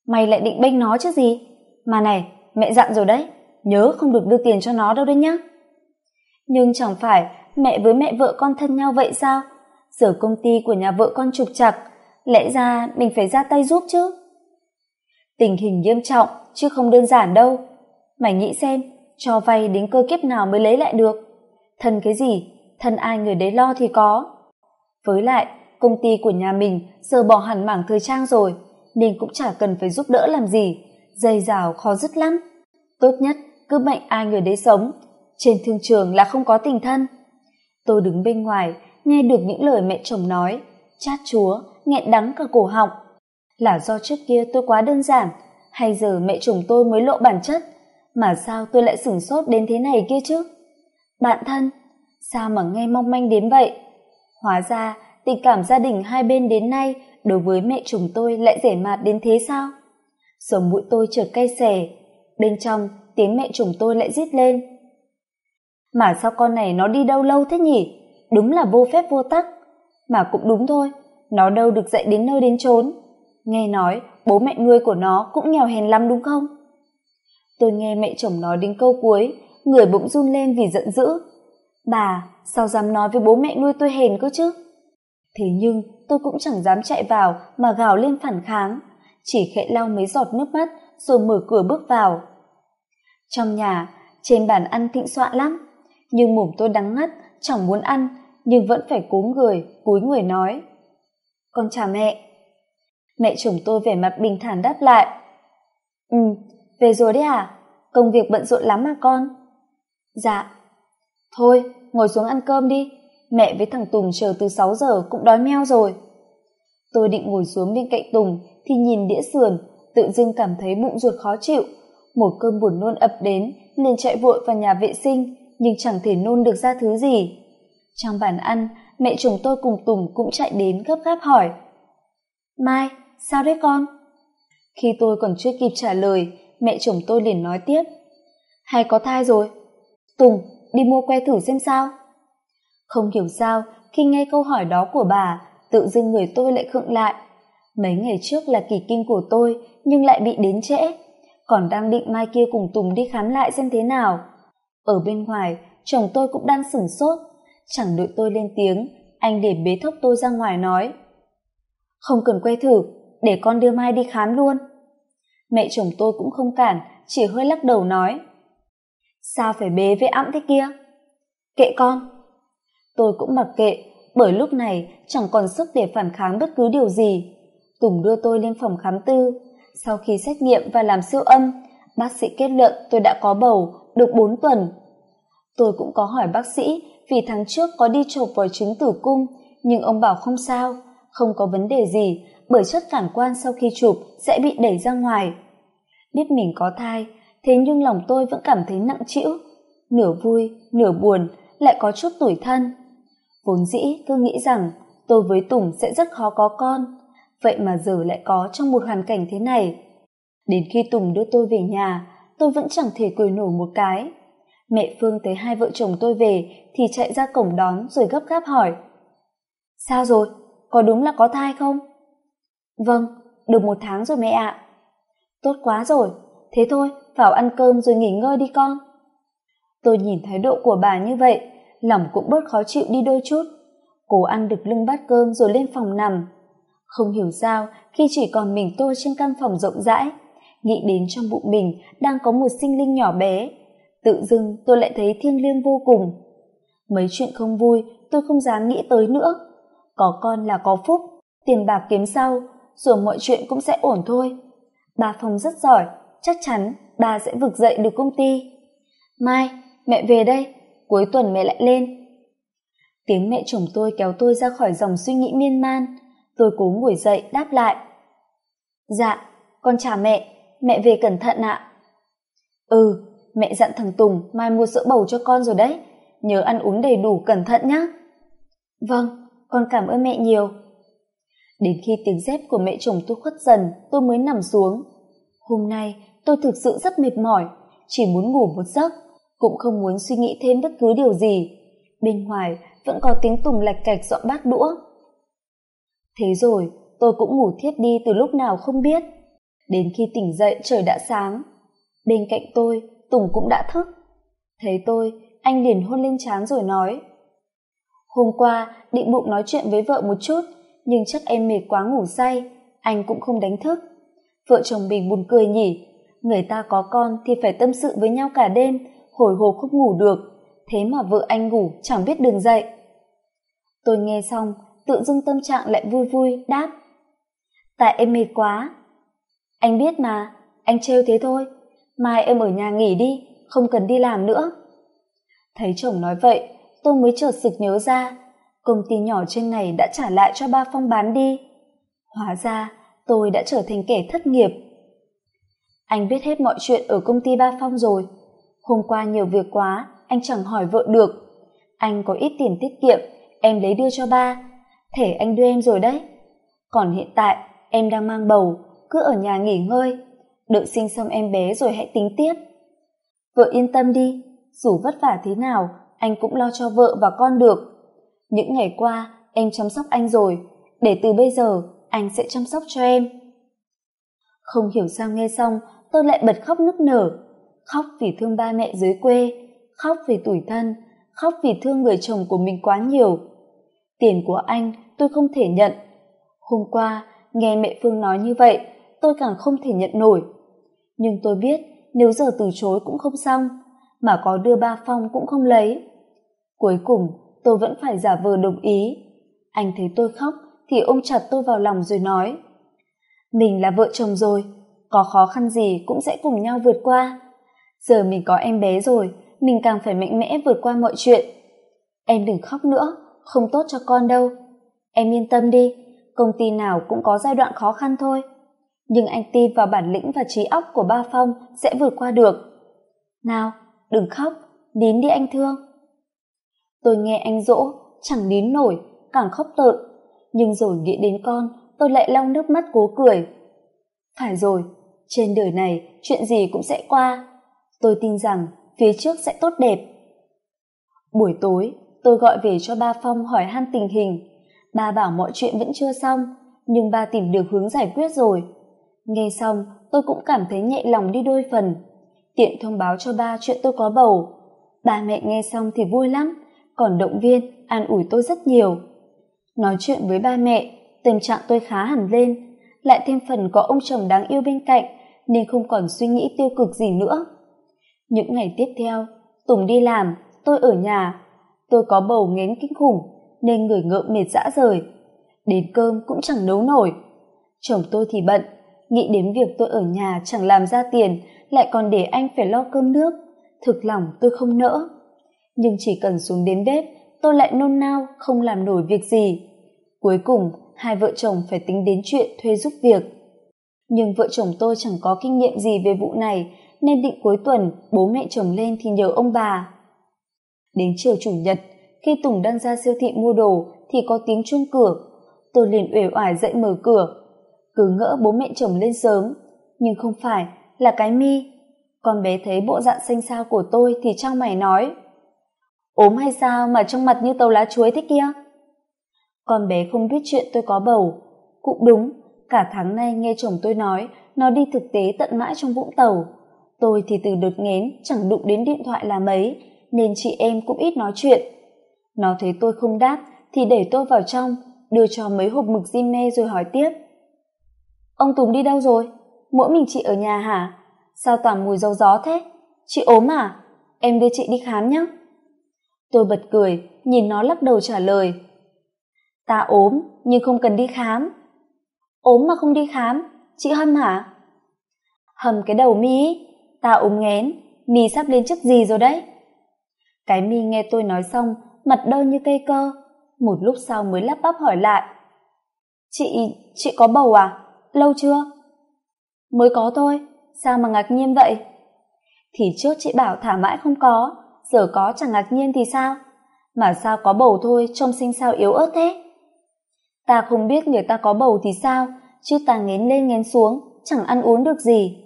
mày lại định bênh nó chứ gì? Mà này mẹ dặn rồi đấy nhớ không được đưa tiền cho nó đâu đấy nhá. Nhưng chẳng phải mẹ với mẹ vợ con thân nhau vậy sao? Giờ công ty của nhà vợ con trục chặt lẽ ra mình phải ra tay giúp chứ? Tình hình nghiêm trọng chứ không đơn giản đâu. Mày nghĩ xem cho vay đến cơ kiếp nào mới lấy lại được? Thân cái gì thân ai người đấy lo thì có. Với lại, công ty của nhà mình giờ bỏ hẳn mảng thời trang rồi, nên cũng chả cần phải giúp đỡ làm gì. Dây rào khó dứt lắm. Tốt nhất, cứ mệnh ai người đấy sống. Trên thương trường là không có tình thân. Tôi đứng bên ngoài, nghe được những lời mẹ chồng nói. Chát chúa, nghẹn đắng cả cổ họng. Là do trước kia tôi quá đơn giản, hay giờ mẹ chồng tôi mới lộ bản chất? Mà sao tôi lại sửng sốt đến thế này kia chứ? Bạn thân sao mà nghe mong manh đến vậy? Hóa ra, tình cảm gia đình hai bên đến nay đối với mẹ chồng tôi lại rẻ mạt đến thế sao? Sống mũi tôi chợt cay xẻ bên trong tiếng mẹ chồng tôi lại rít lên. Mà sao con này nó đi đâu lâu thế nhỉ? Đúng là vô phép vô tắc. Mà cũng đúng thôi, nó đâu được dạy đến nơi đến chốn. Nghe nói, bố mẹ nuôi của nó cũng nghèo hèn lắm đúng không? Tôi nghe mẹ chồng nói đến câu cuối, người bỗng run lên vì giận dữ bà, sao dám nói với bố mẹ nuôi tôi hèn cơ chứ? Thế nhưng, tôi cũng chẳng dám chạy vào mà gào lên phản kháng. Chỉ khẽ lau mấy giọt nước mắt rồi mở cửa bước vào. Trong nhà, trên bàn ăn thịnh soạn lắm. Nhưng mồm tôi đắng ngắt, chẳng muốn ăn, nhưng vẫn phải cố người, cúi người nói. Con chào mẹ. Mẹ chồng tôi vẻ mặt bình thản đáp lại. Ừ về rồi đấy à? Công việc bận rộn lắm mà con. Dạ thôi, ngồi xuống ăn cơm đi. Mẹ với thằng tùng chờ từ sáu giờ cũng đói meo rồi. Tôi định ngồi xuống bên cạnh tùng thì nhìn đĩa sườn, tự dưng cảm thấy bụng ruột khó chịu. Một cơn buồn nôn ập đến nên chạy vội vào nhà vệ sinh, nhưng chẳng thể nôn được ra thứ gì. Trong bàn ăn, mẹ chồng tôi cùng tùng cũng chạy đến gấp gáp hỏi. Mai, sao đấy con? Khi tôi còn chưa kịp trả lời, mẹ chồng tôi liền nói tiếp. Hay có thai rồi. Tùng đi mua que thử xem sao. Không hiểu sao, khi nghe câu hỏi đó của bà, tự dưng người tôi lại khựng lại. Mấy ngày trước là kỳ kinh của tôi, nhưng lại bị đến trễ. Còn đang định mai kia cùng tùng đi khám lại xem thế nào. Ở bên ngoài, chồng tôi cũng đang sửng sốt. Chẳng đợi tôi lên tiếng, anh để bế thốc tôi ra ngoài nói. Không cần que thử, để con đưa mai đi khám luôn. Mẹ chồng tôi cũng không cản, chỉ hơi lắc đầu nói sao phải bế với ẵm thế kia? Kệ con. Tôi cũng mặc kệ, bởi lúc này chẳng còn sức để phản kháng bất cứ điều gì. Tùng đưa tôi lên phòng khám tư. Sau khi xét nghiệm và làm siêu âm, bác sĩ kết luận tôi đã có bầu, được bốn tuần. Tôi cũng có hỏi bác sĩ vì tháng trước có đi chộp vòi trứng tử cung, nhưng ông bảo không sao, không có vấn đề gì, bởi chất cản quan sau khi chụp sẽ bị đẩy ra ngoài. Biết mình có thai thế nhưng lòng tôi vẫn cảm thấy nặng trĩu. Nửa vui, nửa buồn, lại có chút tủi thân. Vốn dĩ cứ nghĩ rằng tôi với tùng sẽ rất khó có con. Vậy mà giờ lại có trong một hoàn cảnh thế này. Đến khi tùng đưa tôi về nhà, tôi vẫn chẳng thể cười nổi một cái. Mẹ phương thấy hai vợ chồng tôi về thì chạy ra cổng đón rồi gấp gáp hỏi. Sao rồi? Có đúng là có thai không? Vâng được một tháng rồi mẹ ạ. Tốt quá rồi. Thế thôi vào ăn cơm rồi nghỉ ngơi đi con. Tôi nhìn thái độ của bà như vậy, lòng cũng bớt khó chịu đi đôi chút. Cố ăn được lưng bát cơm rồi lên phòng nằm. Không hiểu sao, khi chỉ còn mình tôi trên căn phòng rộng rãi, nghĩ đến trong bụng mình đang có một sinh linh nhỏ bé, tự dưng tôi lại thấy thiêng liêng vô cùng. Mấy chuyện không vui tôi không dám nghĩ tới nữa. Có con là có phúc, tiền bạc kiếm sau, rồi mọi chuyện cũng sẽ ổn thôi. Bà phong rất giỏi chắc chắn bà sẽ vực dậy được công ty. Mai, mẹ về đây, cuối tuần mẹ lại lên. Tiếng mẹ chồng tôi kéo tôi ra khỏi dòng suy nghĩ miên man. Tôi cố ngồi dậy đáp lại. Dạ con chào mẹ mẹ về cẩn thận ạ. Ừ mẹ dặn thằng tùng mai mua sữa bầu cho con rồi đấy. Nhớ ăn uống đầy đủ cẩn thận nhé vâng con cảm ơn mẹ nhiều. Đến khi tiếng dép của mẹ chồng tôi khuất dần, tôi mới nằm xuống. Hôm nay tôi thực sự rất mệt mỏi, chỉ muốn ngủ một giấc, cũng không muốn suy nghĩ thêm bất cứ điều gì. Bên ngoài vẫn có tiếng tùng lạch cạch dọn bát đũa. Thế rồi, tôi cũng ngủ thiếp đi từ lúc nào không biết. Đến khi tỉnh dậy trời đã sáng, bên cạnh tôi, tùng cũng đã thức. Thấy tôi, anh liền hôn lên trán rồi nói, hôm qua định bụng nói chuyện với vợ một chút, nhưng chắc em mệt quá ngủ say, anh cũng không đánh thức. Vợ chồng mình buồn cười nhỉ người ta có con thì phải tâm sự với nhau cả đêm, hồi hộp không ngủ được. Thế mà vợ anh ngủ, chẳng biết đường dậy. Tôi nghe xong, tự dưng tâm trạng lại vui vui, đáp. Tại em mệt quá. Anh biết mà, anh trêu thế thôi. Mai em ở nhà nghỉ đi, không cần đi làm nữa. Thấy chồng nói vậy, tôi mới chợt sực nhớ ra. Công ty nhỏ trên này đã trả lại cho ba phong bán đi. Hóa ra, tôi đã trở thành kẻ thất nghiệp anh biết hết mọi chuyện ở công ty ba phong rồi. Hôm qua nhiều việc quá, anh chẳng hỏi vợ được. Anh có ít tiền tiết kiệm, em lấy đưa cho ba. Thể anh đưa em rồi đấy. Còn hiện tại, em đang mang bầu, cứ ở nhà nghỉ ngơi. Đợi sinh xong em bé rồi hãy tính tiếp. Vợ yên tâm đi, dù vất vả thế nào, anh cũng lo cho vợ và con được. Những ngày qua, em chăm sóc anh rồi. Để từ bây giờ, anh sẽ chăm sóc cho em. Không hiểu sao nghe xong tôi lại bật khóc nức nở. Khóc vì thương ba mẹ dưới quê, khóc vì tủi thân, khóc vì thương người chồng của mình quá nhiều. Tiền của anh tôi không thể nhận. Hôm qua, nghe mẹ phương nói như vậy, tôi càng không thể nhận nổi. Nhưng tôi biết nếu giờ từ chối cũng không xong, mà có đưa ba phong cũng không lấy. Cuối cùng, tôi vẫn phải giả vờ đồng ý. Anh thấy tôi khóc thì ôm chặt tôi vào lòng rồi nói, mình là vợ chồng rồi có khó khăn gì cũng sẽ cùng nhau vượt qua. Giờ mình có em bé rồi, mình càng phải mạnh mẽ vượt qua mọi chuyện. Em đừng khóc nữa, không tốt cho con đâu. Em yên tâm đi, công ty nào cũng có giai đoạn khó khăn thôi. Nhưng anh tin vào bản lĩnh và trí óc của ba phong sẽ vượt qua được. Nào, đừng khóc, nín đi anh thương. Tôi nghe anh dỗ, chẳng nín nổi, càng khóc tợn. Nhưng rồi nghĩ đến con, tôi lại lau nước mắt cố cười. Phải rồi trên đời này, chuyện gì cũng sẽ qua. Tôi tin rằng phía trước sẽ tốt đẹp. Buổi tối, tôi gọi về cho ba phong hỏi han tình hình. Ba bảo mọi chuyện vẫn chưa xong, nhưng ba tìm được hướng giải quyết rồi. Nghe xong, tôi cũng cảm thấy nhẹ lòng đi đôi phần. Tiện thông báo cho ba chuyện tôi có bầu. Ba mẹ nghe xong thì vui lắm, còn động viên, an ủi tôi rất nhiều. Nói chuyện với ba mẹ, tâm trạng tôi khá hẳn lên. Lại thêm phần có ông chồng đáng yêu bên cạnh nên không còn suy nghĩ tiêu cực gì nữa. Những ngày tiếp theo, tùng đi làm, tôi ở nhà. Tôi có bầu nghén kinh khủng, nên người ngợm mệt dã rời. Đến cơm cũng chẳng nấu nổi. Chồng tôi thì bận, nghĩ đến việc tôi ở nhà chẳng làm ra tiền, lại còn để anh phải lo cơm nước. Thực lòng tôi không nỡ. Nhưng chỉ cần xuống đến bếp, tôi lại nôn nao, không làm nổi việc gì. Cuối cùng, hai vợ chồng phải tính đến chuyện thuê giúp việc nhưng vợ chồng tôi chẳng có kinh nghiệm gì về vụ này, nên định cuối tuần bố mẹ chồng lên thì nhờ ông bà. Đến chiều chủ nhật, khi tùng đang ra siêu thị mua đồ thì có tiếng chuông cửa. Tôi liền uể oải dậy mở cửa. Cứ ngỡ bố mẹ chồng lên sớm. Nhưng không phải, là cái mi. Con bé thấy bộ dạng xanh xao của tôi thì trao mày nói. Ốm hay sao mà trong mặt như tàu lá chuối thế kia? Con bé không biết chuyện tôi có bầu. Cũng đúng cả tháng nay nghe chồng tôi nói, nó đi thực tế tận mãi trong vũng tàu. Tôi thì từ đợt nghén, chẳng đụng đến điện thoại là mấy, nên chị em cũng ít nói chuyện. Nó thấy tôi không đáp, thì để tôi vào trong, đưa cho mấy hộp mực di mê rồi hỏi tiếp. Ông tùng đi đâu rồi? Mỗi mình chị ở nhà hả? Sao toàn mùi dầu gió thế? Chị ốm à? Em đưa chị đi khám nhé tôi bật cười, nhìn nó lắc đầu trả lời. Ta ốm, nhưng không cần đi khám ốm mà không đi khám, chị hâm hả? Hầm cái đầu mi ta ốm nghén, mi sắp lên chức gì rồi đấy? Cái mi nghe tôi nói xong, mặt đơ như cây cơ, một lúc sau mới lắp bắp hỏi lại. Chị chị có bầu à? Lâu chưa? Mới có thôi, sao mà ngạc nhiên vậy? Thì trước chị bảo thả mãi không có, giờ có chẳng ngạc nhiên thì sao? Mà sao có bầu thôi, trông sinh sao yếu ớt thế ta không biết người ta có bầu thì sao, chứ ta nghén lên nghén xuống, chẳng ăn uống được gì.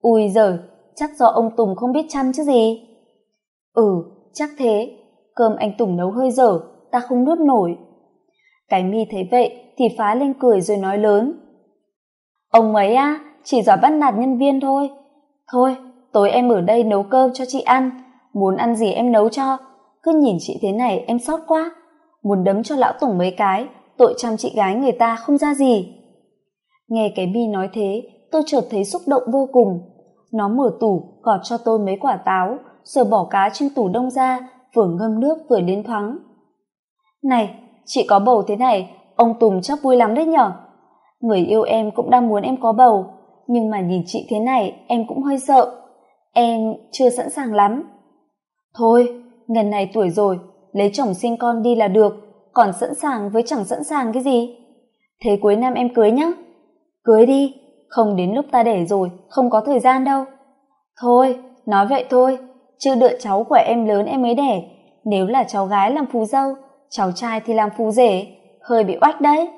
Ui giời, chắc do ông tùng không biết chăm chứ gì. Ừ chắc thế. Cơm anh tùng nấu hơi dở, ta không nuốt nổi. Cái mi thấy vậy thì phá lên cười rồi nói lớn. Ông ấy á, chỉ giỏi bắt nạt nhân viên thôi. Thôi, tối em ở đây nấu cơm cho chị ăn. Muốn ăn gì em nấu cho. Cứ nhìn chị thế này em xót quá. Muốn đấm cho lão tùng mấy cái tội chăm chị gái người ta không ra gì. Nghe cái bi nói thế, tôi chợt thấy xúc động vô cùng. Nó mở tủ, gọt cho tôi mấy quả táo, rồi bỏ cá trên tủ đông ra, vừa ngâm nước vừa đến thoáng. Này, chị có bầu thế này, ông tùng chắc vui lắm đấy nhở? Người yêu em cũng đang muốn em có bầu, nhưng mà nhìn chị thế này, em cũng hơi sợ. Em chưa sẵn sàng lắm. Thôi, ngần này tuổi rồi, lấy chồng sinh con đi là được còn sẵn sàng với chẳng sẵn sàng cái gì? Thế cuối năm em cưới nhá. Cưới đi, không đến lúc ta đẻ rồi, không có thời gian đâu. Thôi, nói vậy thôi, chứ đợi cháu của em lớn em mới đẻ. Nếu là cháu gái làm phù dâu, cháu trai thì làm phù rể. Hơi bị oách đấy.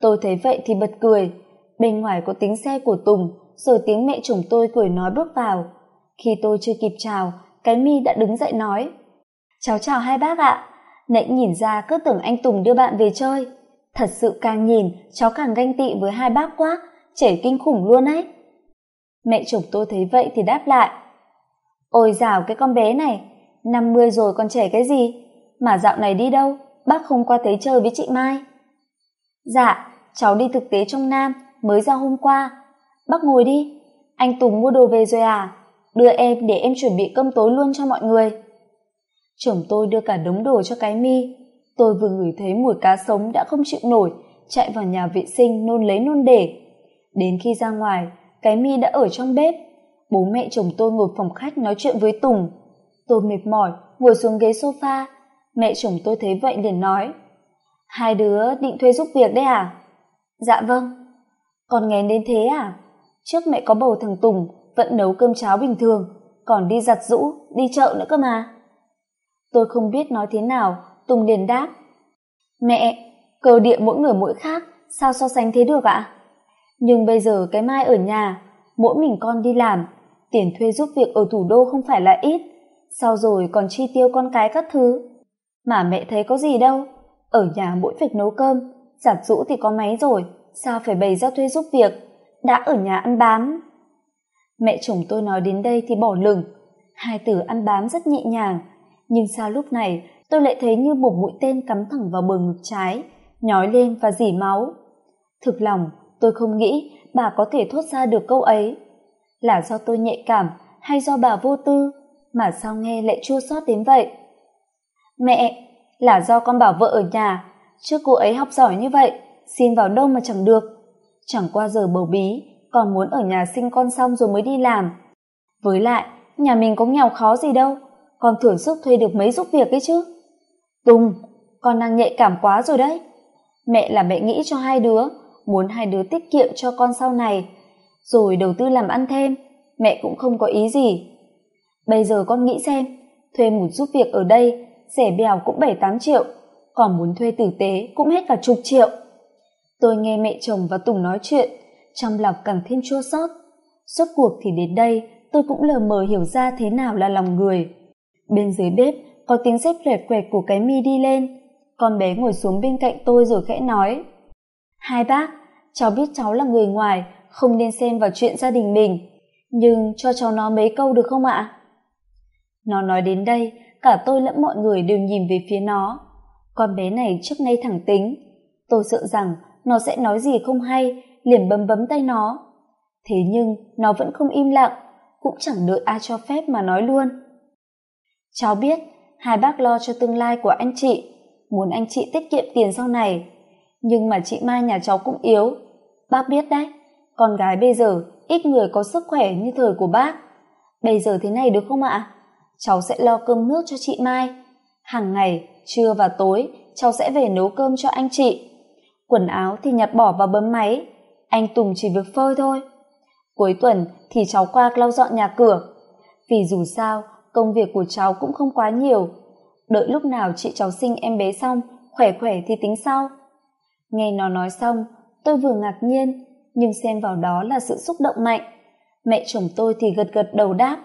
Tôi thấy vậy thì bật cười. Bên ngoài có tiếng xe của tùng, rồi tiếng mẹ chồng tôi cười nói bước vào. Khi tôi chưa kịp chào, cái mi đã đứng dậy nói, cháu chào hai bác ạ nãy nhìn ra cứ tưởng anh tùng đưa bạn về chơi. Thật sự càng nhìn, cháu càng ganh tị với hai bác quá. Trẻ kinh khủng luôn ấy. Mẹ chồng tôi thấy vậy thì đáp lại. Ôi dào cái con bé này, năm mươi rồi còn trẻ cái gì? Mà dạo này đi đâu? Bác không qua thấy chơi với chị mai. Dạ cháu đi thực tế trong nam, mới ra hôm qua. Bác ngồi đi, anh tùng mua đồ về rồi à? Đưa em để em chuẩn bị cơm tối luôn cho mọi người chồng tôi đưa cả đống đồ cho cái mi. Tôi vừa ngửi thấy mùi cá sống đã không chịu nổi, chạy vào nhà vệ sinh nôn lấy nôn để. Đến khi ra ngoài, cái mi đã ở trong bếp. Bố mẹ chồng tôi ngồi phòng khách nói chuyện với tùng. Tôi mệt mỏi, ngồi xuống ghế sofa. Mẹ chồng tôi thấy vậy liền nói, hai đứa định thuê giúp việc đấy à? Dạ vâng. Còn nghén đến thế à? Trước mẹ có bầu thằng tùng, vẫn nấu cơm cháo bình thường, còn đi giặt rũ, đi chợ nữa cơ mà tôi không biết nói thế nào, tùng liền đáp. Mẹ, cờ địa mỗi người mỗi khác, sao so sánh thế được ạ? Nhưng bây giờ cái mai ở nhà, mỗi mình con đi làm, tiền thuê giúp việc ở thủ đô không phải là ít. Sau rồi còn chi tiêu con cái các thứ? Mà mẹ thấy có gì đâu, ở nhà mỗi việc nấu cơm, giặt rũ thì có máy rồi, sao phải bày ra thuê giúp việc, đã ở nhà ăn bám? Mẹ chồng tôi nói đến đây thì bỏ lửng, hai từ ăn bám rất nhẹ nhàng nhưng sao lúc này, tôi lại thấy như một mũi tên cắm thẳng vào bờ ngực trái, nhói lên và dỉ máu. Thực lòng, tôi không nghĩ bà có thể thốt ra được câu ấy. Là do tôi nhạy cảm hay do bà vô tư mà sao nghe lại chua xót đến vậy? Mẹ, là do con bảo vợ ở nhà, trước cô ấy học giỏi như vậy, xin vào đâu mà chẳng được. Chẳng qua giờ bầu bí, còn muốn ở nhà sinh con xong rồi mới đi làm. Với lại, nhà mình có nghèo khó gì đâu con thưởng sức thuê được mấy giúp việc ấy chứ? Tùng, con đang nhạy cảm quá rồi đấy. Mẹ là mẹ nghĩ cho hai đứa, muốn hai đứa tiết kiệm cho con sau này. Rồi đầu tư làm ăn thêm, mẹ cũng không có ý gì. Bây giờ con nghĩ xem, thuê một giúp việc ở đây, rẻ bèo cũng bảy tám triệu, còn muốn thuê tử tế cũng hết cả chục triệu. Tôi nghe mẹ chồng và tùng nói chuyện, trong lòng càng thêm chua xót. Suốt cuộc thì đến đây, tôi cũng lờ mờ hiểu ra thế nào là lòng người bên dưới bếp có tiếng xếp loẹt quẹt của cái mi đi lên. Con bé ngồi xuống bên cạnh tôi rồi khẽ nói, hai bác, cháu biết cháu là người ngoài, không nên xen vào chuyện gia đình mình. Nhưng cho cháu nói mấy câu được không ạ? Nó nói đến đây, cả tôi lẫn mọi người đều nhìn về phía nó. Con bé này trước nay thẳng tính. Tôi sợ rằng nó sẽ nói gì không hay, liền bấm bấm tay nó. Thế nhưng nó vẫn không im lặng, cũng chẳng đợi ai cho phép mà nói luôn cháu biết, hai bác lo cho tương lai của anh chị, muốn anh chị tiết kiệm tiền sau này. Nhưng mà chị mai nhà cháu cũng yếu. Bác biết đấy, con gái bây giờ ít người có sức khỏe như thời của bác. Bây giờ thế này được không ạ? Cháu sẽ lo cơm nước cho chị mai. Hàng ngày, trưa và tối, cháu sẽ về nấu cơm cho anh chị. Quần áo thì nhặt bỏ vào bấm máy. Anh tùng chỉ việc phơi thôi. Cuối tuần thì cháu qua lau dọn nhà cửa. Vì dù sao công việc của cháu cũng không quá nhiều. Đợi lúc nào chị cháu sinh em bé xong, khỏe khỏe thì tính sau. Nghe nó nói xong, tôi vừa ngạc nhiên, nhưng xem vào đó là sự xúc động mạnh. Mẹ chồng tôi thì gật gật đầu đáp.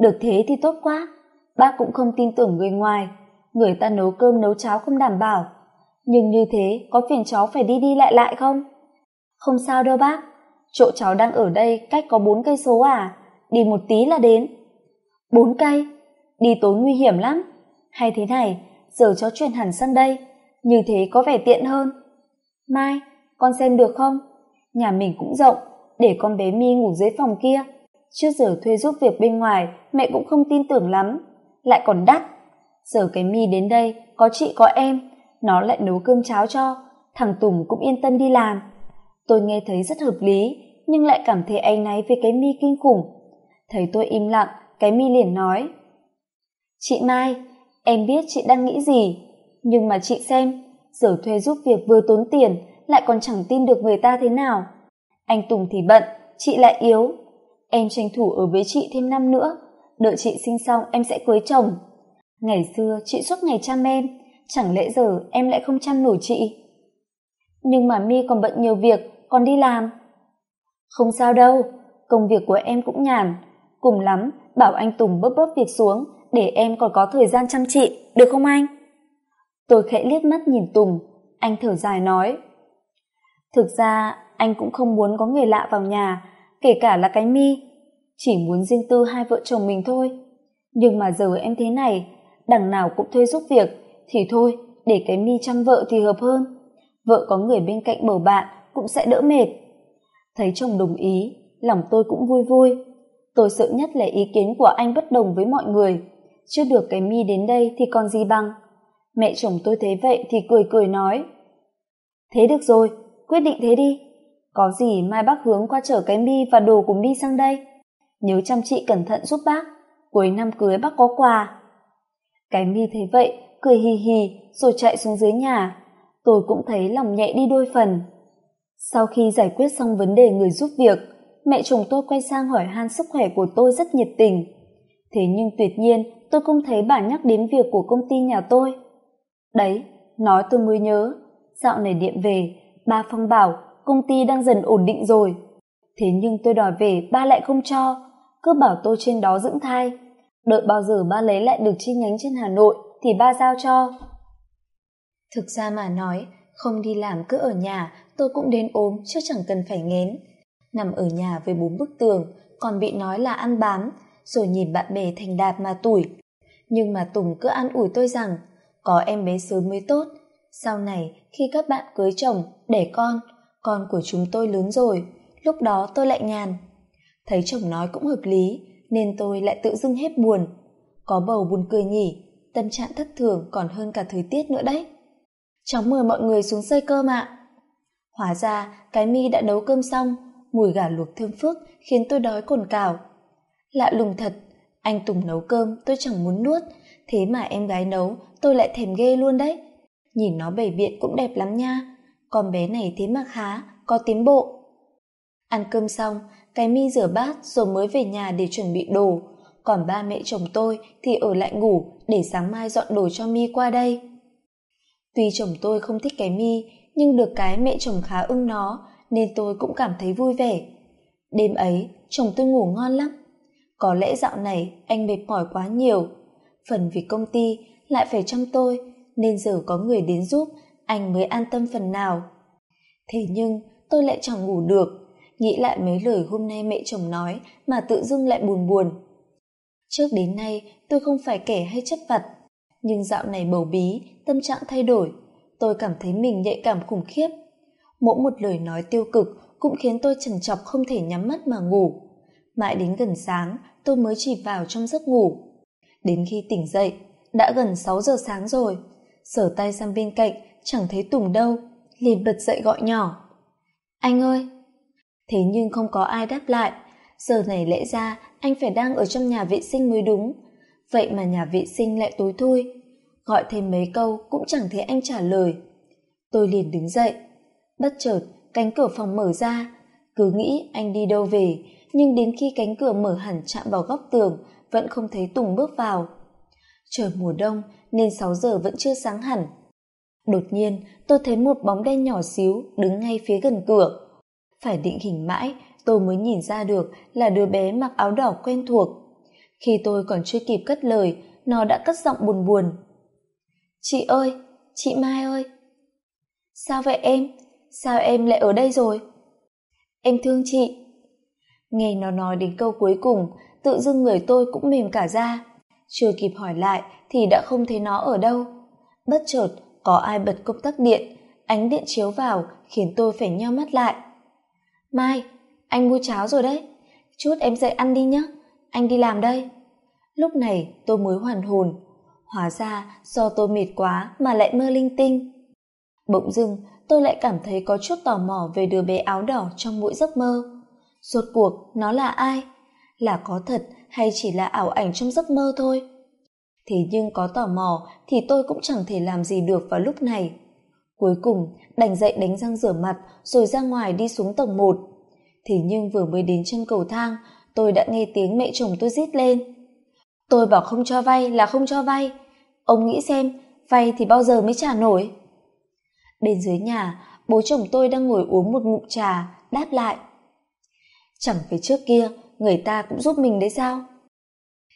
Được thế thì tốt quá, bác cũng không tin tưởng người ngoài. Người ta nấu cơm nấu cháo không đảm bảo. Nhưng như thế, có phiền cháu phải đi đi lại lại không? Không sao đâu bác, chỗ cháu đang ở đây cách có bốn cây số à đi một tí là đến bốn cây. Đi tối nguy hiểm lắm. Hay thế này, giờ cháu chuyển hẳn sang đây. Như thế có vẻ tiện hơn. Mai, con xem được không? Nhà mình cũng rộng, để con bé mi ngủ dưới phòng kia. Trước giờ thuê giúp việc bên ngoài, mẹ cũng không tin tưởng lắm. Lại còn đắt. Giờ cái mi đến đây, có chị, có em. Nó lại nấu cơm cháo cho. Thằng tùng cũng yên tâm đi làm. Tôi nghe thấy rất hợp lý, nhưng lại cảm thấy áy náy với cái mi kinh khủng. Thấy tôi im lặng cái mi liền nói. Chị mai, em biết chị đang nghĩ gì, nhưng mà chị xem, giờ thuê giúp việc vừa tốn tiền, lại còn chẳng tin được người ta thế nào. Anh tùng thì bận, chị lại yếu. Em tranh thủ ở với chị thêm năm nữa, đợi chị sinh xong em sẽ cưới chồng. Ngày xưa chị suốt ngày chăm em, chẳng lẽ giờ em lại không chăm nổi chị? Nhưng mà mi còn bận nhiều việc, còn đi làm. Không sao đâu, công việc của em cũng nhàn cùng lắm, bảo anh tùng bớt bớt việc xuống, để em còn có thời gian chăm chị, được không anh? Tôi khẽ liếc mắt nhìn tùng, anh thở dài nói. Thực ra, anh cũng không muốn có người lạ vào nhà, kể cả là cái mi, chỉ muốn riêng tư hai vợ chồng mình thôi. Nhưng mà giờ em thế này, đằng nào cũng thuê giúp việc, thì thôi, để cái mi chăm vợ thì hợp hơn. Vợ có người bên cạnh bầu bạn cũng sẽ đỡ mệt. Thấy chồng đồng ý, lòng tôi cũng vui vui tôi sợ nhất là ý kiến của anh bất đồng với mọi người. Chưa được cái mi đến đây thì còn gì bằng. Mẹ chồng tôi thấy vậy thì cười cười nói. Thế được rồi, quyết định thế đi. Có gì mai bác hướng qua chở cái mi và đồ của mi sang đây. Nhớ chăm chị cẩn thận giúp bác. Cuối năm cưới bác có quà. Cái mi thấy vậy, cười hì hì, rồi chạy xuống dưới nhà. Tôi cũng thấy lòng nhẹ đi đôi phần. Sau khi giải quyết xong vấn đề người giúp việc mẹ chồng tôi quay sang hỏi han sức khỏe của tôi rất nhiệt tình. Thế nhưng tuyệt nhiên, tôi không thấy bà nhắc đến việc của công ty nhà tôi. Đấy, nói tôi mới nhớ. Dạo này điện về, ba phong bảo công ty đang dần ổn định rồi. Thế nhưng tôi đòi về, ba lại không cho. Cứ bảo tôi trên đó dưỡng thai. Đợi bao giờ ba lấy lại được chi nhánh trên hà nội, thì ba giao cho. Thực ra mà nói, không đi làm cứ ở nhà, tôi cũng đến ốm, chứ chẳng cần phải nghén nằm ở nhà với bốn bức tường, còn bị nói là ăn bám, rồi nhìn bạn bè thành đạp mà tủi. Nhưng mà tùng cứ an ủi tôi rằng, có em bé sớm mới tốt. Sau này, khi các bạn cưới chồng, đẻ con con của chúng tôi lớn rồi, lúc đó tôi lại nhàn. Thấy chồng nói cũng hợp lý, nên tôi lại tự dưng hết buồn. Có bầu buồn cười nhỉ, tâm trạng thất thường còn hơn cả thời tiết nữa đấy. Cháu mời mọi người xuống xây cơm ạ. Hóa ra, cái mi đã nấu cơm xong mùi gà luộc thơm phức khiến tôi đói cồn cào. Lạ lùng thật, anh tùng nấu cơm, tôi chẳng muốn nuốt, thế mà em gái nấu, tôi lại thèm ghê luôn đấy. Nhìn nó bày biện cũng đẹp lắm nha, con bé này thế mà khá, có tiến bộ. Ăn cơm xong, cái mi rửa bát rồi mới về nhà để chuẩn bị đồ, còn ba mẹ chồng tôi thì ở lại ngủ để sáng mai dọn đồ cho mi qua đây. Tuy chồng tôi không thích cái mi, nhưng được cái mẹ chồng khá ưng nó nên tôi cũng cảm thấy vui vẻ. Đêm ấy, chồng tôi ngủ ngon lắm. Có lẽ dạo này anh mệt mỏi quá nhiều. Phần vì công ty lại phải chăm tôi, nên giờ có người đến giúp, anh mới an tâm phần nào. Thế nhưng, tôi lại chẳng ngủ được. Nghĩ lại mấy lời hôm nay mẹ chồng nói mà tự dưng lại buồn buồn. Trước đến nay, tôi không phải kẻ hay chất vặt. Nhưng dạo này bầu bí, tâm trạng thay đổi. Tôi cảm thấy mình nhạy cảm khủng khiếp mỗi một lời nói tiêu cực cũng khiến tôi trằn trọc không thể nhắm mắt mà ngủ. Mãi đến gần sáng, tôi mới chỉ vào trong giấc ngủ. Đến khi tỉnh dậy, đã gần sáu giờ sáng rồi. Sở tay sang bên cạnh, chẳng thấy tùng đâu, liền bật dậy gọi nhỏ. Anh ơi! Thế nhưng không có ai đáp lại. Giờ này lẽ ra anh phải đang ở trong nhà vệ sinh mới đúng. Vậy mà nhà vệ sinh lại tối thui. Gọi thêm mấy câu cũng chẳng thấy anh trả lời. Tôi liền đứng dậy bất chợt, cánh cửa phòng mở ra. Cứ nghĩ anh đi đâu về, nhưng đến khi cánh cửa mở hẳn chạm vào góc tường, vẫn không thấy tùng bước vào. Trời mùa đông, nên sáu giờ vẫn chưa sáng hẳn. Đột nhiên, tôi thấy một bóng đen nhỏ xíu đứng ngay phía gần cửa. Phải định hình mãi, tôi mới nhìn ra được là đứa bé mặc áo đỏ quen thuộc. Khi tôi còn chưa kịp cất lời, nó đã cất giọng buồn buồn. Chị ơi, chị mai ơi. Sao vậy em? Sao em lại ở đây rồi? Em thương chị. Nghe nó nói đến câu cuối cùng, tự dưng người tôi cũng mềm cả ra. Chưa kịp hỏi lại thì đã không thấy nó ở đâu. Bất chợt, có ai bật công tắc điện. Ánh điện chiếu vào, khiến tôi phải nheo mắt lại. Mai, anh mua cháo rồi đấy. Chút em dậy ăn đi nhé anh đi làm đây. Lúc này, tôi mới hoàn hồn. Hóa ra, do tôi mệt quá mà lại mơ linh tinh. Bỗng dưng tôi lại cảm thấy có chút tò mò về đứa bé áo đỏ trong mỗi giấc mơ. Rốt cuộc, nó là ai? Là có thật hay chỉ là ảo ảnh trong giấc mơ thôi? Thế nhưng có tò mò thì tôi cũng chẳng thể làm gì được vào lúc này. Cuối cùng, đành dậy đánh răng rửa mặt rồi ra ngoài đi xuống tầng một. Thế nhưng vừa mới đến chân cầu thang, tôi đã nghe tiếng mẹ chồng tôi rít lên. Tôi bảo không cho vay là không cho vay. Ông nghĩ xem, vay thì bao giờ mới trả nổi? Bên dưới nhà, bố chồng tôi đang ngồi uống một ngụm trà, đáp lại. Chẳng phải trước kia, người ta cũng giúp mình đấy sao?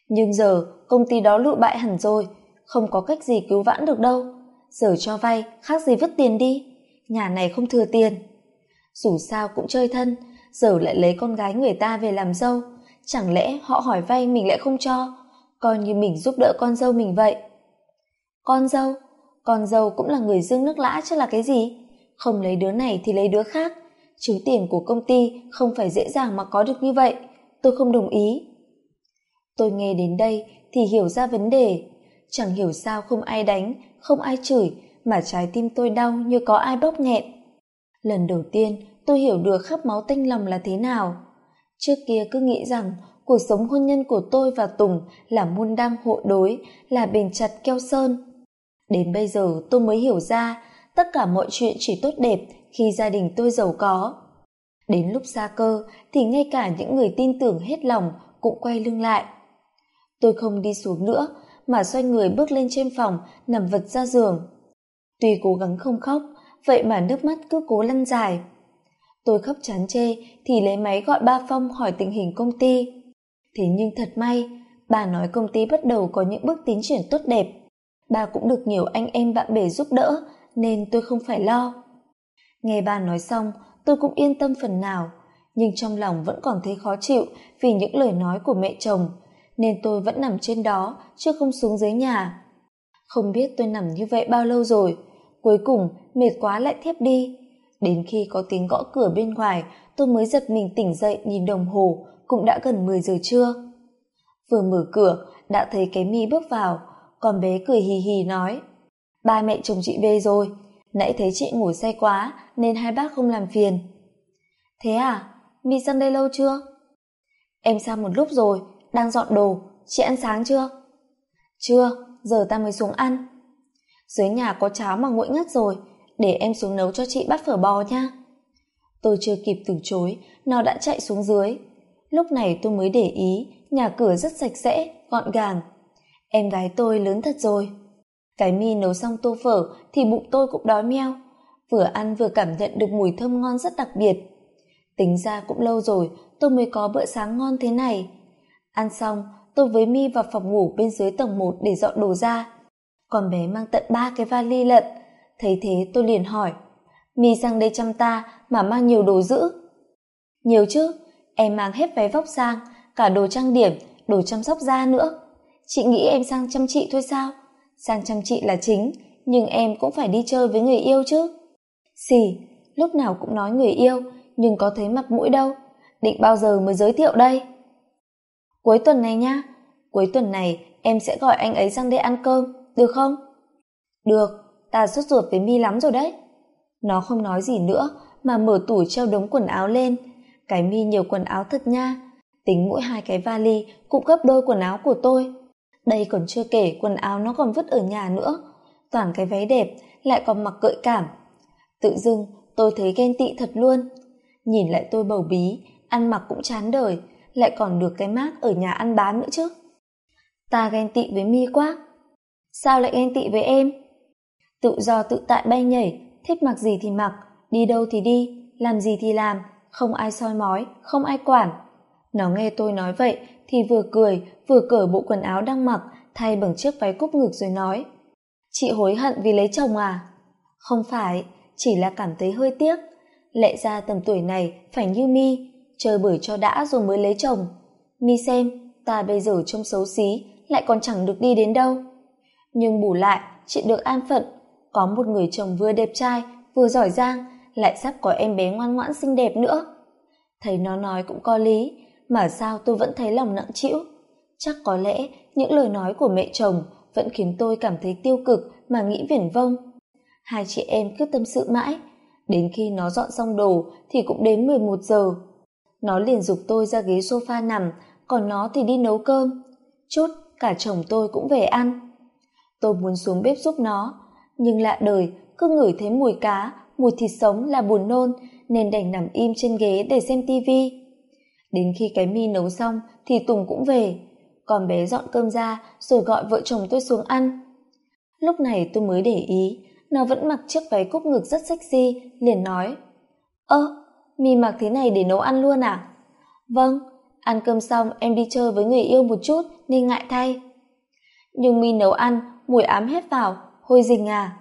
Nhưng giờ, công ty đó lụi bại hẳn rồi, không có cách gì cứu vãn được đâu. Giờ cho vay, khác gì vứt tiền đi. Nhà này không thừa tiền. Dù sao cũng chơi thân, giờ lại lấy con gái người ta về làm dâu. Chẳng lẽ họ hỏi vay mình lại không cho? Coi như mình giúp đỡ con dâu mình vậy. Con dâu con dâu cũng là người dương nước lã chứ là cái gì? Không lấy đứa này thì lấy đứa khác. Chứ tiền của công ty không phải dễ dàng mà có được như vậy. Tôi không đồng ý. Tôi nghe đến đây thì hiểu ra vấn đề. Chẳng hiểu sao không ai đánh, không ai chửi, mà trái tim tôi đau như có ai bóp nghẹn. Lần đầu tiên tôi hiểu được khắp máu tanh lòng là thế nào. Trước kia cứ nghĩ rằng cuộc sống hôn nhân của tôi và tùng là môn đăng hộ đối, là bền chặt keo sơn đến bây giờ tôi mới hiểu ra, tất cả mọi chuyện chỉ tốt đẹp khi gia đình tôi giàu có. Đến lúc xa cơ, thì ngay cả những người tin tưởng hết lòng cũng quay lưng lại. Tôi không đi xuống nữa, mà xoay người bước lên trên phòng, nằm vật ra giường. Tuy cố gắng không khóc, vậy mà nước mắt cứ cố lăn dài. Tôi khóc chán chê thì lấy máy gọi ba phong hỏi tình hình công ty. Thế nhưng thật may, bà nói công ty bắt đầu có những bước tiến triển tốt đẹp bà cũng được nhiều anh em bạn bè giúp đỡ, nên tôi không phải lo. Nghe bà nói xong, tôi cũng yên tâm phần nào, nhưng trong lòng vẫn còn thấy khó chịu vì những lời nói của mẹ chồng, nên tôi vẫn nằm trên đó, chứ không xuống dưới nhà. Không biết tôi nằm như vậy bao lâu rồi, cuối cùng mệt quá lại thiếp đi. Đến khi có tiếng gõ cửa bên ngoài, tôi mới giật mình tỉnh dậy nhìn đồng hồ, cũng đã gần mười giờ trưa. Vừa mở cửa, đã thấy cái mi bước vào con bé cười hì hì nói, ba mẹ chồng chị về rồi, nãy thấy chị ngủ say quá nên hai bác không làm phiền. Thế à mi sang đây lâu chưa? Em sang một lúc rồi, đang dọn đồ, chị ăn sáng chưa? Chưa, giờ ta mới xuống ăn. Dưới nhà có cháo mà nguội ngắt rồi, để em xuống nấu cho chị bát phở bò nha. Tôi chưa kịp từ chối, nó đã chạy xuống dưới. Lúc này tôi mới để ý, nhà cửa rất sạch sẽ, gọn gàng em gái tôi lớn thật rồi. Cái mi nấu xong tô phở thì bụng tôi cũng đói meo. Vừa ăn vừa cảm nhận được mùi thơm ngon rất đặc biệt. Tính ra cũng lâu rồi tôi mới có bữa sáng ngon thế này. Ăn xong, tôi với mi vào phòng ngủ bên dưới tầng một để dọn đồ ra. Con bé mang tận ba cái vali lận. Thấy thế tôi liền hỏi, mi sang đây chăm ta mà mang nhiều đồ giữ? nhiều chứ, em mang hết váy vóc sang, cả đồ trang điểm, đồ chăm sóc da nữa chị nghĩ em sang chăm chị thôi sao? Sang chăm chị là chính, nhưng em cũng phải đi chơi với người yêu chứ. Xì, lúc nào cũng nói người yêu, nhưng có thấy mặt mũi đâu. Định bao giờ mới giới thiệu đây? Cuối tuần này nhá cuối tuần này, em sẽ gọi anh ấy sang đây ăn cơm, được không? Được, ta sốt ruột với mi lắm rồi đấy. Nó không nói gì nữa, mà mở tủ treo đống quần áo lên. Cái mi nhiều quần áo thật nha. Tính mỗi hai cái vali, cũng gấp đôi quần áo của tôi đây còn chưa kể quần áo nó còn vứt ở nhà nữa. Toàn cái váy đẹp, lại còn mặc gợi cảm. Tự dưng, tôi thấy ghen tị thật luôn. Nhìn lại tôi bầu bí, ăn mặc cũng chán đời, lại còn được cái mác ở nhà ăn bán nữa chứ. Ta ghen tị với mi quá. Sao lại ghen tị với em? Tự do tự tại bay nhảy, thích mặc gì thì mặc, đi đâu thì đi, làm gì thì làm, không ai soi mói, không ai quản. Nó nghe tôi nói vậy thì vừa cười, vừa cởi bộ quần áo đang mặc, thay bằng chiếc váy cúp ngực rồi nói, chị hối hận vì lấy chồng à? Không phải, chỉ là cảm thấy hơi tiếc. Lẽ ra tầm tuổi này phải như mi, chơi bưởi cho đã rồi mới lấy chồng. Mi xem, ta bây giờ trông xấu xí, lại còn chẳng được đi đến đâu. Nhưng bù lại, chị được an phận. Có một người chồng vừa đẹp trai, vừa giỏi giang, lại sắp có em bé ngoan ngoãn xinh đẹp nữa. Thấy nó nói cũng có lý mà sao tôi vẫn thấy lòng nặng trĩu chắc có lẽ những lời nói của mẹ chồng vẫn khiến tôi cảm thấy tiêu cực mà nghĩ viển vông. Hai chị em cứ tâm sự mãi. Đến khi nó dọn xong đồ thì cũng đến mười một giờ. Nó liền giục tôi ra ghế sofa nằm, còn nó thì đi nấu cơm. Chút cả chồng tôi cũng về ăn. Tôi muốn xuống bếp giúp nó, nhưng lạ đời, cứ ngửi thấy mùi cá, mùi thịt sống là buồn nôn, nên đành nằm im trên ghế để xem tivi đến khi cái mi nấu xong thì tùng cũng về. Còn bé dọn cơm ra rồi gọi vợ chồng tôi xuống ăn. Lúc này tôi mới để ý, nó vẫn mặc chiếc váy cúc ngực rất sexy, liền nói, ơ, mi mặc thế này để nấu ăn luôn à? Vâng ăn cơm xong em đi chơi với người yêu một chút nên ngại thay. Nhưng mi nấu ăn, mùi ám hết vào, hôi dình à?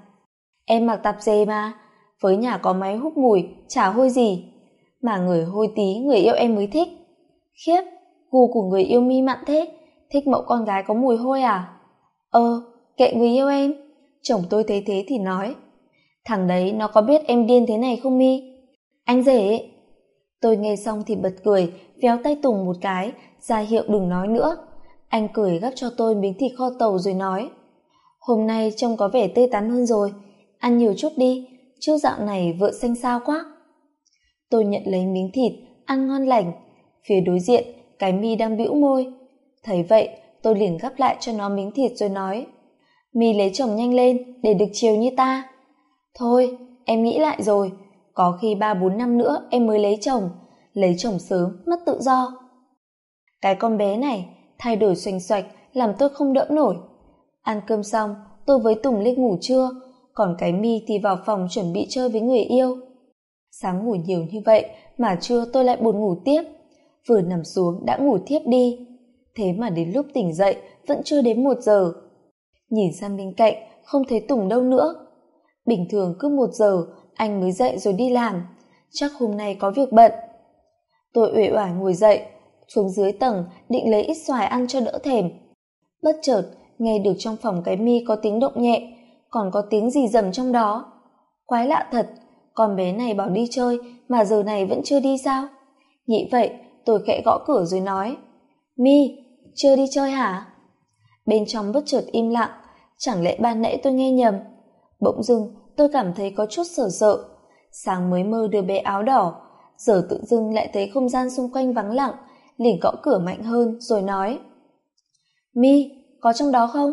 Em mặc tạp dề mà, với nhà có máy hút mùi, chả hôi gì. Mà người hôi tí người yêu em mới thích khiếp, gu của người yêu mi mặn thế. Thích mẫu con gái có mùi hôi à? Ờ kệ người yêu em. Chồng tôi thấy thế thì nói. Thằng đấy, nó có biết em điên thế này không mi? Anh rể. Tôi nghe xong thì bật cười, véo tay tùng một cái, ra hiệu đừng nói nữa. Anh cười gắp cho tôi miếng thịt kho tàu rồi nói. Hôm nay trông có vẻ tươi tắn hơn rồi. Ăn nhiều chút đi, chứ dạo này vợ xanh sao quá. Tôi nhận lấy miếng thịt, ăn ngon lành phía đối diện, cái mi đang bĩu môi. Thấy vậy, tôi liền gắp lại cho nó miếng thịt rồi nói, mi lấy chồng nhanh lên để được chiều như ta. Thôi, em nghĩ lại rồi. Có khi ba bốn năm nữa em mới lấy chồng lấy chồng sớm mất tự do. Cái con bé này thay đổi xoành xoạch làm tôi không đỡ nổi. Ăn cơm xong, tôi với tùng lên ngủ trưa, còn cái mi thì vào phòng chuẩn bị chơi với người yêu. Sáng ngủ nhiều như vậy mà trưa tôi lại buồn ngủ tiếp vừa nằm xuống đã ngủ thiếp đi. Thế mà đến lúc tỉnh dậy, vẫn chưa đến một giờ. Nhìn sang bên cạnh, không thấy tùng đâu nữa. Bình thường cứ một giờ, anh mới dậy rồi đi làm. Chắc hôm nay có việc bận. Tôi uể oải ngồi dậy, xuống dưới tầng, định lấy ít xoài ăn cho đỡ thèm. Bất chợt, nghe được trong phòng cái mi có tiếng động nhẹ, còn có tiếng gì rầm trong đó. Quái lạ thật, con bé này bảo đi chơi mà giờ này vẫn chưa đi sao? Nghĩ vậy tôi khẽ gõ cửa rồi nói, mi, chưa đi chơi hả? Bên trong bất chợt im lặng, chẳng lẽ ban nãy tôi nghe nhầm? Bỗng dưng, tôi cảm thấy có chút sợ sợ. Sáng mới mơ đứa bé áo đỏ, giờ tự dưng lại thấy không gian xung quanh vắng lặng, liền gõ cửa mạnh hơn rồi nói, mi, có trong đó không?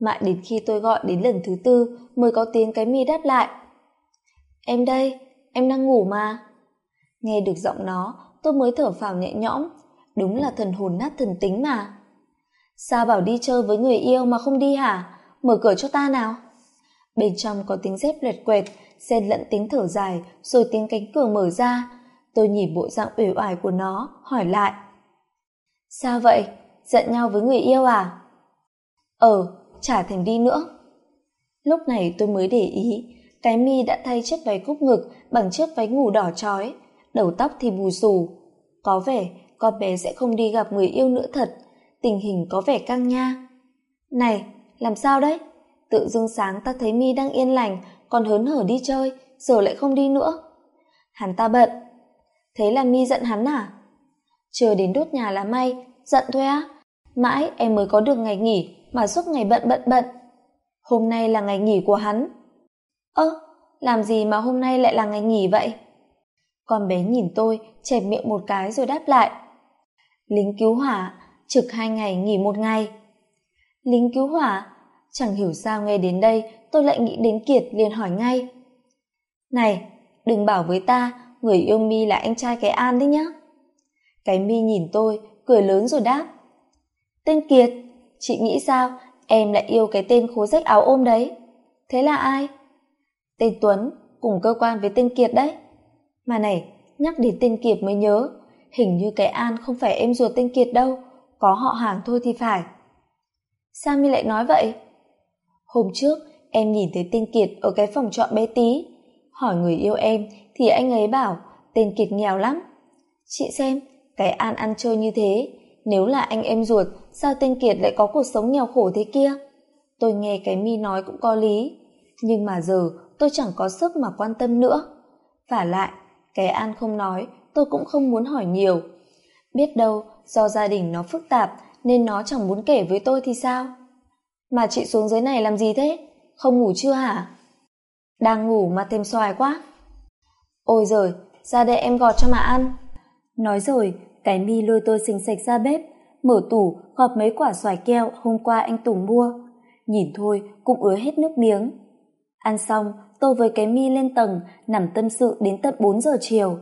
Mãi đến khi tôi gọi đến lần thứ tư mới có tiếng cái mi đáp lại, em đây, em đang ngủ mà. Nghe được giọng nó tôi mới thở phào nhẹ nhõm. Đúng là thần hồn nát thần tính mà. Sao bảo đi chơi với người yêu mà không đi hả? Mở cửa cho ta nào. Bên trong có tiếng dép lẹt quẹt, xen lẫn tiếng thở dài, rồi tiếng cánh cửa mở ra. Tôi nhìn bộ dạng uể oải của nó, hỏi lại. Sao vậy? Giận nhau với người yêu à? Ờ chả thèm đi nữa. Lúc này tôi mới để ý, cái mi đã thay chiếc váy cúc ngực bằng chiếc váy ngủ đỏ trói đầu tóc thì bù xù. Có vẻ con bé sẽ không đi gặp người yêu nữa thật. Tình hình có vẻ căng nha. Này, làm sao đấy? Tự dưng sáng ta thấy mi đang yên lành, còn hớn hở đi chơi, giờ lại không đi nữa. Hắn ta bận. Thế là mi giận hắn à? Chờ đến đốt nhà là may, giận thôi á. Mãi em mới có được ngày nghỉ, mà suốt ngày bận bận bận. Hôm nay là ngày nghỉ của hắn. Ơ, làm gì mà hôm nay lại là ngày nghỉ vậy? Con bé nhìn tôi, chẹp miệng một cái rồi đáp lại. Lính cứu hỏa, trực hai ngày nghỉ một ngày. Lính cứu hỏa, chẳng hiểu sao nghe đến đây, tôi lại nghĩ đến kiệt liền hỏi ngay. Này, đừng bảo với ta, người yêu mi là anh trai cái an đấy nhá. Cái mi nhìn tôi, cười lớn rồi đáp. Tên kiệt, chị nghĩ sao? Em lại yêu cái tên khố rách áo ôm đấy. Thế là ai? Tên tuấn, cùng cơ quan với tên kiệt đấy mà này, nhắc đến tên kiệt mới nhớ. Hình như cái an không phải em ruột tên kiệt đâu, có họ hàng thôi thì phải. Sao mi lại nói vậy? Hôm trước, em nhìn thấy tên kiệt ở cái phòng trọ bé tí. Hỏi người yêu em, thì anh ấy bảo, tên kiệt nghèo lắm. Chị xem, cái an ăn chơi như thế, nếu là anh em ruột, sao tên kiệt lại có cuộc sống nghèo khổ thế kia? Tôi nghe cái mi nói cũng có lý. Nhưng mà giờ, tôi chẳng có sức mà quan tâm nữa. Vả lại cái an không nói, tôi cũng không muốn hỏi nhiều. Biết đâu, do gia đình nó phức tạp, nên nó chẳng muốn kể với tôi thì sao? Mà chị xuống dưới này làm gì thế? Không ngủ chưa hả? Đang ngủ mà thêm xoài quá. Ôi giời, ra đây em gọt cho mà ăn. Nói rồi, cái mi lôi tôi xình xạch ra bếp, mở tủ, gọt mấy quả xoài keo hôm qua anh tùng mua. Nhìn thôi, cũng ứa hết nước miếng. Ăn xong tôi với cái mi lên tầng, nằm tâm sự đến tận bốn giờ chiều.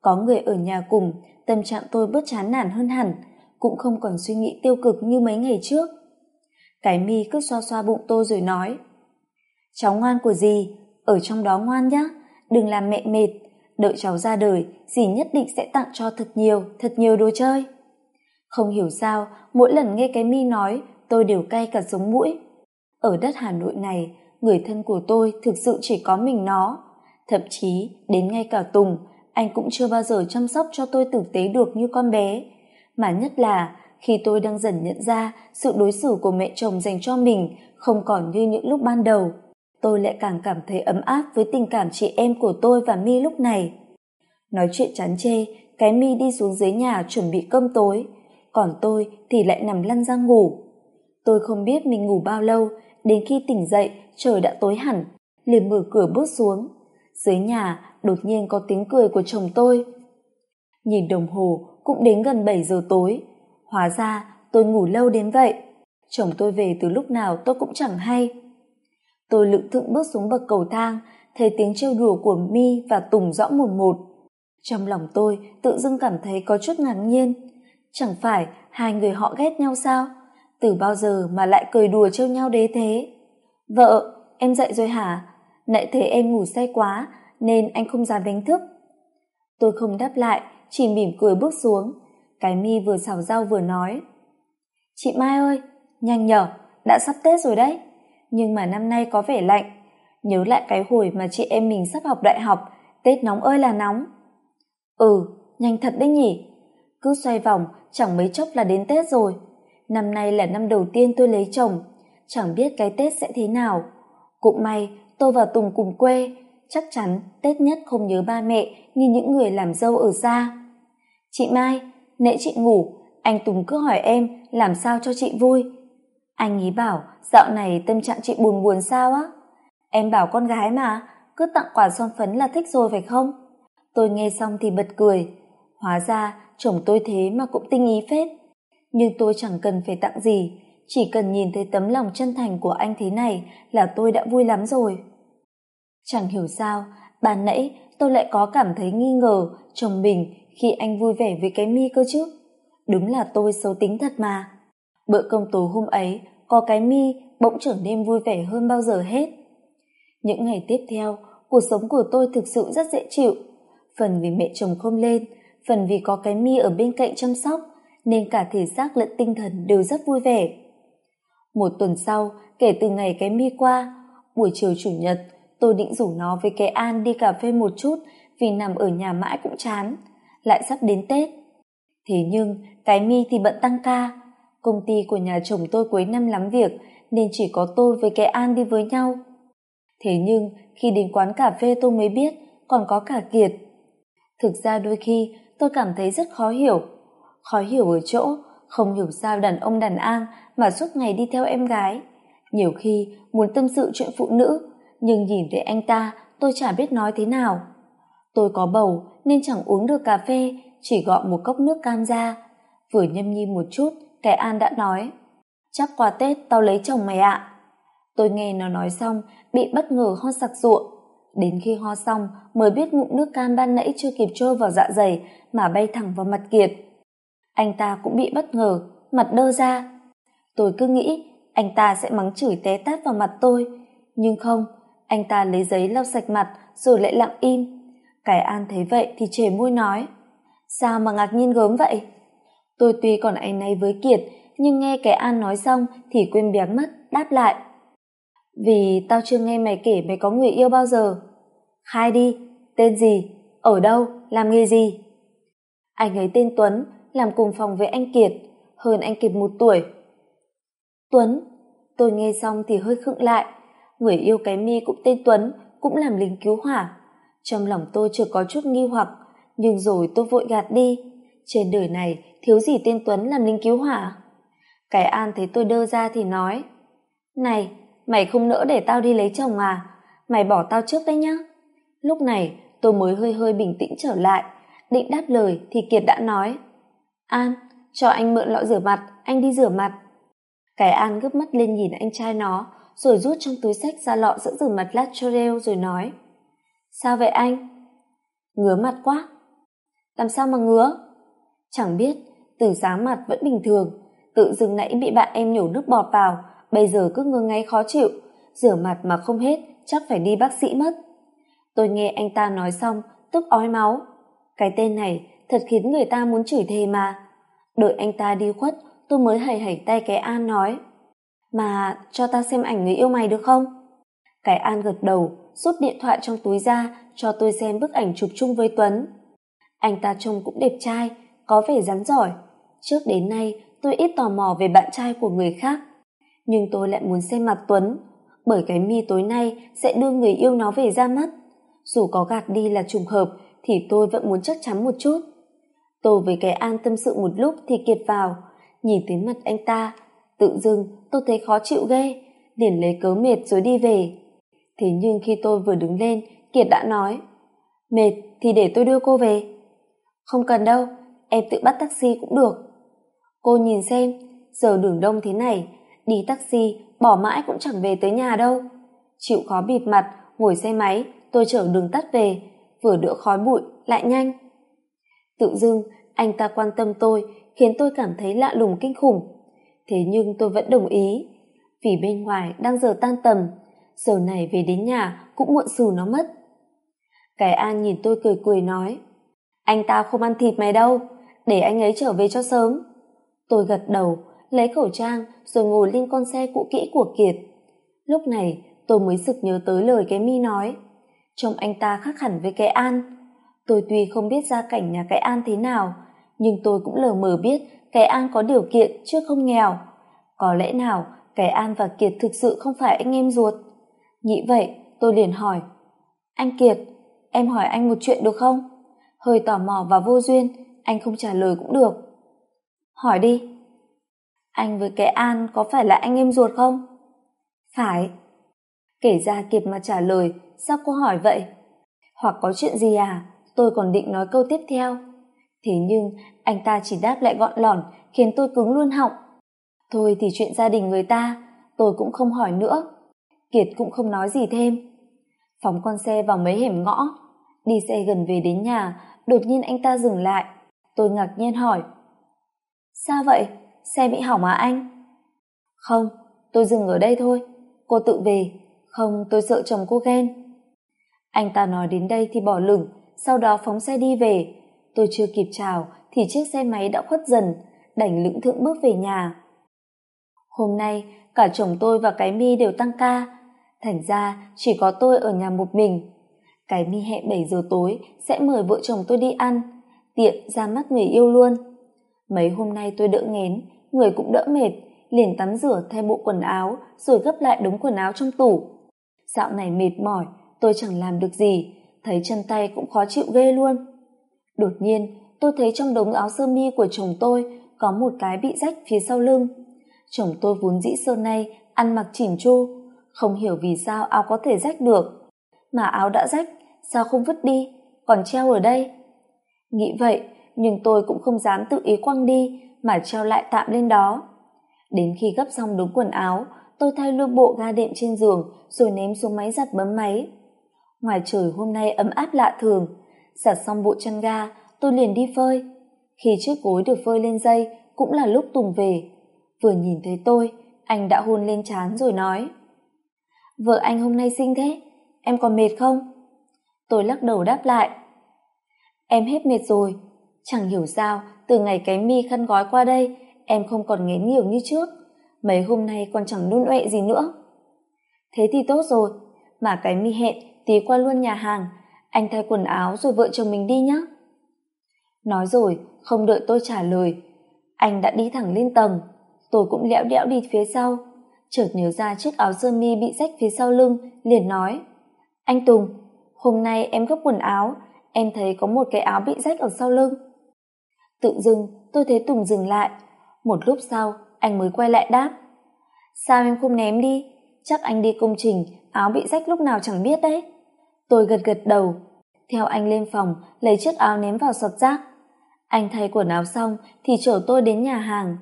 Có người ở nhà cùng, tâm trạng tôi bớt chán nản hơn hẳn, cũng không còn suy nghĩ tiêu cực như mấy ngày trước. Cái mi cứ xoa xoa bụng tôi rồi nói, cháu ngoan của dì, ở trong đó ngoan nhá, đừng làm mẹ mệt, đợi cháu ra đời, dì nhất định sẽ tặng cho thật nhiều thật nhiều đồ chơi. Không hiểu sao, mỗi lần nghe cái mi nói, tôi đều cay cả sống mũi. Ở đất hà nội này người thân của tôi thực sự chỉ có mình nó. Thậm chí, đến ngay cả tùng, anh cũng chưa bao giờ chăm sóc cho tôi tử tế được như con bé. Mà nhất là, khi tôi đang dần nhận ra sự đối xử của mẹ chồng dành cho mình không còn như những lúc ban đầu, tôi lại càng cảm thấy ấm áp với tình cảm chị em của tôi và mi lúc này. Nói chuyện chán chê, cái mi đi xuống dưới nhà chuẩn bị cơm tối, còn tôi thì lại nằm lăn ra ngủ. Tôi không biết mình ngủ bao lâu đến khi tỉnh dậy, trời đã tối hẳn, liền mở cửa bước xuống. Dưới nhà, đột nhiên có tiếng cười của chồng tôi. Nhìn đồng hồ, cũng đến gần bảy giờ tối. Hóa ra, tôi ngủ lâu đến vậy. Chồng tôi về từ lúc nào tôi cũng chẳng hay. Tôi lựng thựng bước xuống bậc cầu thang, thấy tiếng trêu đùa của mi và tùng rõ mồn một. Trong lòng tôi tự dưng cảm thấy có chút ngạc nhiên. Chẳng phải hai người họ ghét nhau sao? Từ bao giờ mà lại cười đùa trêu nhau đế thế? Vợ, em dậy rồi hả? Nãy thế em ngủ say quá, nên anh không dám đánh thức. Tôi không đáp lại, chỉ mỉm cười bước xuống. Cái mi vừa xào rau vừa nói. Chị mai ơi, nhanh nhở, đã sắp tết rồi đấy. Nhưng mà năm nay có vẻ lạnh. Nhớ lại cái hồi mà chị em mình sắp học đại học, tết nóng ơi là nóng. Ừ nhanh thật đấy nhỉ. Cứ xoay vòng, chẳng mấy chốc là đến tết rồi năm nay là năm đầu tiên tôi lấy chồng. Chẳng biết cái tết sẽ thế nào. Cũng may, tôi và tùng cùng quê. Chắc chắn tết nhất không nhớ ba mẹ như những người làm dâu ở xa. Chị mai, nãy chị ngủ, anh tùng cứ hỏi em làm sao cho chị vui. Anh ý bảo, dạo này tâm trạng chị buồn buồn sao á? Em bảo con gái mà, cứ tặng quà son phấn là thích rồi phải không? Tôi nghe xong thì bật cười. Hóa ra chồng tôi thế mà cũng tinh ý phết nhưng tôi chẳng cần phải tặng gì. Chỉ cần nhìn thấy tấm lòng chân thành của anh thế này là tôi đã vui lắm rồi. Chẳng hiểu sao, ban nãy tôi lại có cảm thấy nghi ngờ, chồng mình khi anh vui vẻ với cái mi cơ chứ? Đúng là tôi xấu tính thật mà. Bữa cơm tối hôm ấy, có cái mi bỗng trở nên vui vẻ hơn bao giờ hết. Những ngày tiếp theo, cuộc sống của tôi thực sự rất dễ chịu. Phần vì mẹ chồng không lên, phần vì có cái mi ở bên cạnh chăm sóc nên cả thể xác lẫn tinh thần đều rất vui vẻ. Một tuần sau, kể từ ngày cái mi qua, buổi chiều chủ nhật, tôi định rủ nó với cái an đi cà phê một chút vì nằm ở nhà mãi cũng chán, lại sắp đến tết. Thế nhưng, cái mi thì bận tăng ca. Công ty của nhà chồng tôi cuối năm lắm việc nên chỉ có tôi với cái an đi với nhau. Thế nhưng, khi đến quán cà phê tôi mới biết còn có cả kiệt. Thực ra đôi khi tôi cảm thấy rất khó hiểu khó hiểu ở chỗ không hiểu sao đàn ông đàn an mà suốt ngày đi theo em gái. Nhiều khi muốn tâm sự chuyện phụ nữ, nhưng nhìn thấy anh ta, tôi chả biết nói thế nào. Tôi có bầu nên chẳng uống được cà phê, chỉ gọi một cốc nước cam ra. Vừa nhâm nhi một chút cái an đã nói, chắc qua tết tao lấy chồng mày ạ. Tôi nghe nó nói xong, bị bất ngờ ho sặc sụa. Đến khi ho xong, mới biết ngụm nước cam ban nãy chưa kịp trôi vào dạ dày mà bay thẳng vào mặt kiệt anh ta cũng bị bất ngờ, mặt đơ ra. Tôi cứ nghĩ anh ta sẽ mắng chửi té tát vào mặt tôi, nhưng không, anh ta lấy giấy lau sạch mặt rồi lại lặng im. Cải an thấy vậy thì chề môi nói, sao mà ngạc nhiên gớm vậy? Tôi tuy còn áy náy với kiệt, nhưng nghe cái an nói xong thì quên biếng mất, đáp lại, vì tao chưa nghe mày kể mày có người yêu bao giờ. Khai đi, tên gì, ở đâu, làm nghề gì? Anh ấy tên tuấn làm cùng phòng với anh kiệt, hơn anh kiệt một tuổi. Tuấn, tôi nghe xong thì hơi khựng lại. Người yêu cái mi cũng tên tuấn, cũng làm lính cứu hỏa. Trong lòng tôi chưa có chút nghi hoặc, nhưng rồi tôi vội gạt đi. Trên đời này, thiếu gì tên tuấn làm lính cứu hỏa? Cái an thấy tôi đơ ra thì nói, này, mày không nỡ để tao đi lấy chồng à? Mày bỏ tao trước đấy nhá. Lúc này, tôi mới hơi hơi bình tĩnh trở lại. Định đáp lời thì kiệt đã nói an, cho anh mượn lọ rửa mặt, anh đi rửa mặt. Cái an gấp mắt lên nhìn anh trai nó, rồi rút trong túi sách ra lọ sữa rửa mặt Lachorel rồi nói, sao vậy anh? Ngứa mặt quá. Làm sao mà ngứa? Chẳng biết, từ sáng mặt vẫn bình thường, tự dưng nãy bị bạn em nhổ nước bọt vào, bây giờ cứ ngứa ngáy khó chịu, rửa mặt mà không hết, chắc phải đi bác sĩ mất. Tôi nghe anh ta nói xong, tức ói máu. Cái tên này thật khiến người ta muốn chửi thề mà. Đợi anh ta đi khuất, tôi mới hầy hẩy tay cái an nói, mà cho ta xem ảnh người yêu mày được không? Cái an gật đầu, rút điện thoại trong túi ra, cho tôi xem bức ảnh chụp chung với tuấn. Anh ta trông cũng đẹp trai, có vẻ rắn giỏi. Trước đến nay, tôi ít tò mò về bạn trai của người khác. Nhưng tôi lại muốn xem mặt tuấn, bởi cái mi tối nay sẽ đưa người yêu nó về ra mắt. Dù có gạt đi là trùng hợp, thì tôi vẫn muốn chắc chắn một chút tôi với cái an tâm sự một lúc thì kiệt vào. Nhìn thấy mặt anh ta, tự dưng tôi thấy khó chịu ghê. Liền lấy cớ mệt rồi đi về. Thế nhưng khi tôi vừa đứng lên, kiệt đã nói, mệt thì để tôi đưa cô về. Không cần đâu, em tự bắt taxi cũng được. Cô nhìn xem, giờ đường đông thế này, đi taxi, bỏ mãi cũng chẳng về tới nhà đâu. Chịu khó bịt mặt, ngồi xe máy, tôi chở đường tắt về. Vừa đỡ khói bụi, lại nhanh tự dưng, anh ta quan tâm tôi, khiến tôi cảm thấy lạ lùng kinh khủng. Thế nhưng tôi vẫn đồng ý. Vì bên ngoài đang giờ tan tầm, giờ này về đến nhà cũng muộn xù nó mất. Cái an nhìn tôi cười cười nói, anh ta không ăn thịt mày đâu, để anh ấy trở về cho sớm. Tôi gật đầu, lấy khẩu trang rồi ngồi lên con xe cũ kỹ của kiệt. Lúc này, tôi mới sực nhớ tới lời cái mi nói, trông anh ta khác hẳn với cái an tôi tuy không biết gia cảnh nhà cái an thế nào, nhưng tôi cũng lờ mờ biết cái an có điều kiện chứ không nghèo. Có lẽ nào cái an và kiệt thực sự không phải anh em ruột? Nghĩ vậy, tôi liền hỏi. Anh kiệt, em hỏi anh một chuyện được không? Hơi tò mò và vô duyên, anh không trả lời cũng được. Hỏi đi. Anh với cái an có phải là anh em ruột không? Phải. Kể ra kiệt mà trả lời, sao cô hỏi vậy? Hoặc có chuyện gì à? Tôi còn định nói câu tiếp theo. Thế nhưng, anh ta chỉ đáp lại gọn lỏn, khiến tôi cứng luôn họng. Thôi thì chuyện gia đình người ta, tôi cũng không hỏi nữa. Kiệt cũng không nói gì thêm. Phóng con xe vào mấy hẻm ngõ. Đi xe gần về đến nhà, đột nhiên anh ta dừng lại. Tôi ngạc nhiên hỏi. Sao vậy? Xe bị hỏng à anh? Không, tôi dừng ở đây thôi. Cô tự về. Không, tôi sợ chồng cô ghen. Anh ta nói đến đây thì bỏ lửng sau đó phóng xe đi về. Tôi chưa kịp chào thì chiếc xe máy đã khuất dần, đành lững thững bước về nhà. Hôm nay, cả chồng tôi và cái mi đều tăng ca. Thành ra, chỉ có tôi ở nhà một mình. Cái mi hẹn bảy giờ tối sẽ mời vợ chồng tôi đi ăn. Tiện ra mắt người yêu luôn. Mấy hôm nay tôi đỡ nghén người cũng đỡ mệt, liền tắm rửa, thay bộ quần áo, rồi gấp lại đống quần áo trong tủ. Dạo này mệt mỏi, tôi chẳng làm được gì thấy chân tay cũng khó chịu ghê luôn. Đột nhiên, tôi thấy trong đống áo sơ mi của chồng tôi có một cái bị rách phía sau lưng. Chồng tôi vốn dĩ sơ nay ăn mặc chỉn chu, không hiểu vì sao áo có thể rách được. Mà áo đã rách, sao không vứt đi, còn treo ở đây? Nghĩ vậy, nhưng tôi cũng không dám tự ý quăng đi, mà treo lại tạm lên đó. Đến khi gấp xong đống quần áo, tôi thay luôn bộ ga đệm trên giường, rồi ném xuống máy giặt bấm máy ngoài trời hôm nay ấm áp lạ thường. Giặt xong bộ chăn ga, tôi liền đi phơi. Khi chiếc gối được phơi lên dây, cũng là lúc tùng về. Vừa nhìn thấy tôi, anh đã hôn lên trán rồi nói. Vợ anh hôm nay xinh thế, em còn mệt không? Tôi lắc đầu đáp lại. Em hết mệt rồi, chẳng hiểu sao, từ ngày cái mi khăn gói qua đây, em không còn nghén nhiều như trước. Mấy hôm nay còn chẳng nôn uệ gì nữa. Thế thì tốt rồi, mà cái mi hẹn tí qua luôn nhà hàng. Anh thay quần áo rồi vợ chồng mình đi nhé nói rồi, không đợi tôi trả lời, anh đã đi thẳng lên tầng. Tôi cũng lẽo đẽo đi phía sau. Chợt nhớ ra chiếc áo sơ mi bị rách phía sau lưng, liền nói, anh tùng, hôm nay em gấp quần áo. Em thấy có một cái áo bị rách ở sau lưng. Tự dưng, tôi thấy tùng dừng lại. Một lúc sau, anh mới quay lại đáp, sao em không ném đi? Chắc anh đi công trình, áo bị rách lúc nào chẳng biết đấy tôi gật gật đầu. Theo anh lên phòng, lấy chiếc áo ném vào sọt rác. Anh thay quần áo xong thì chở tôi đến nhà hàng.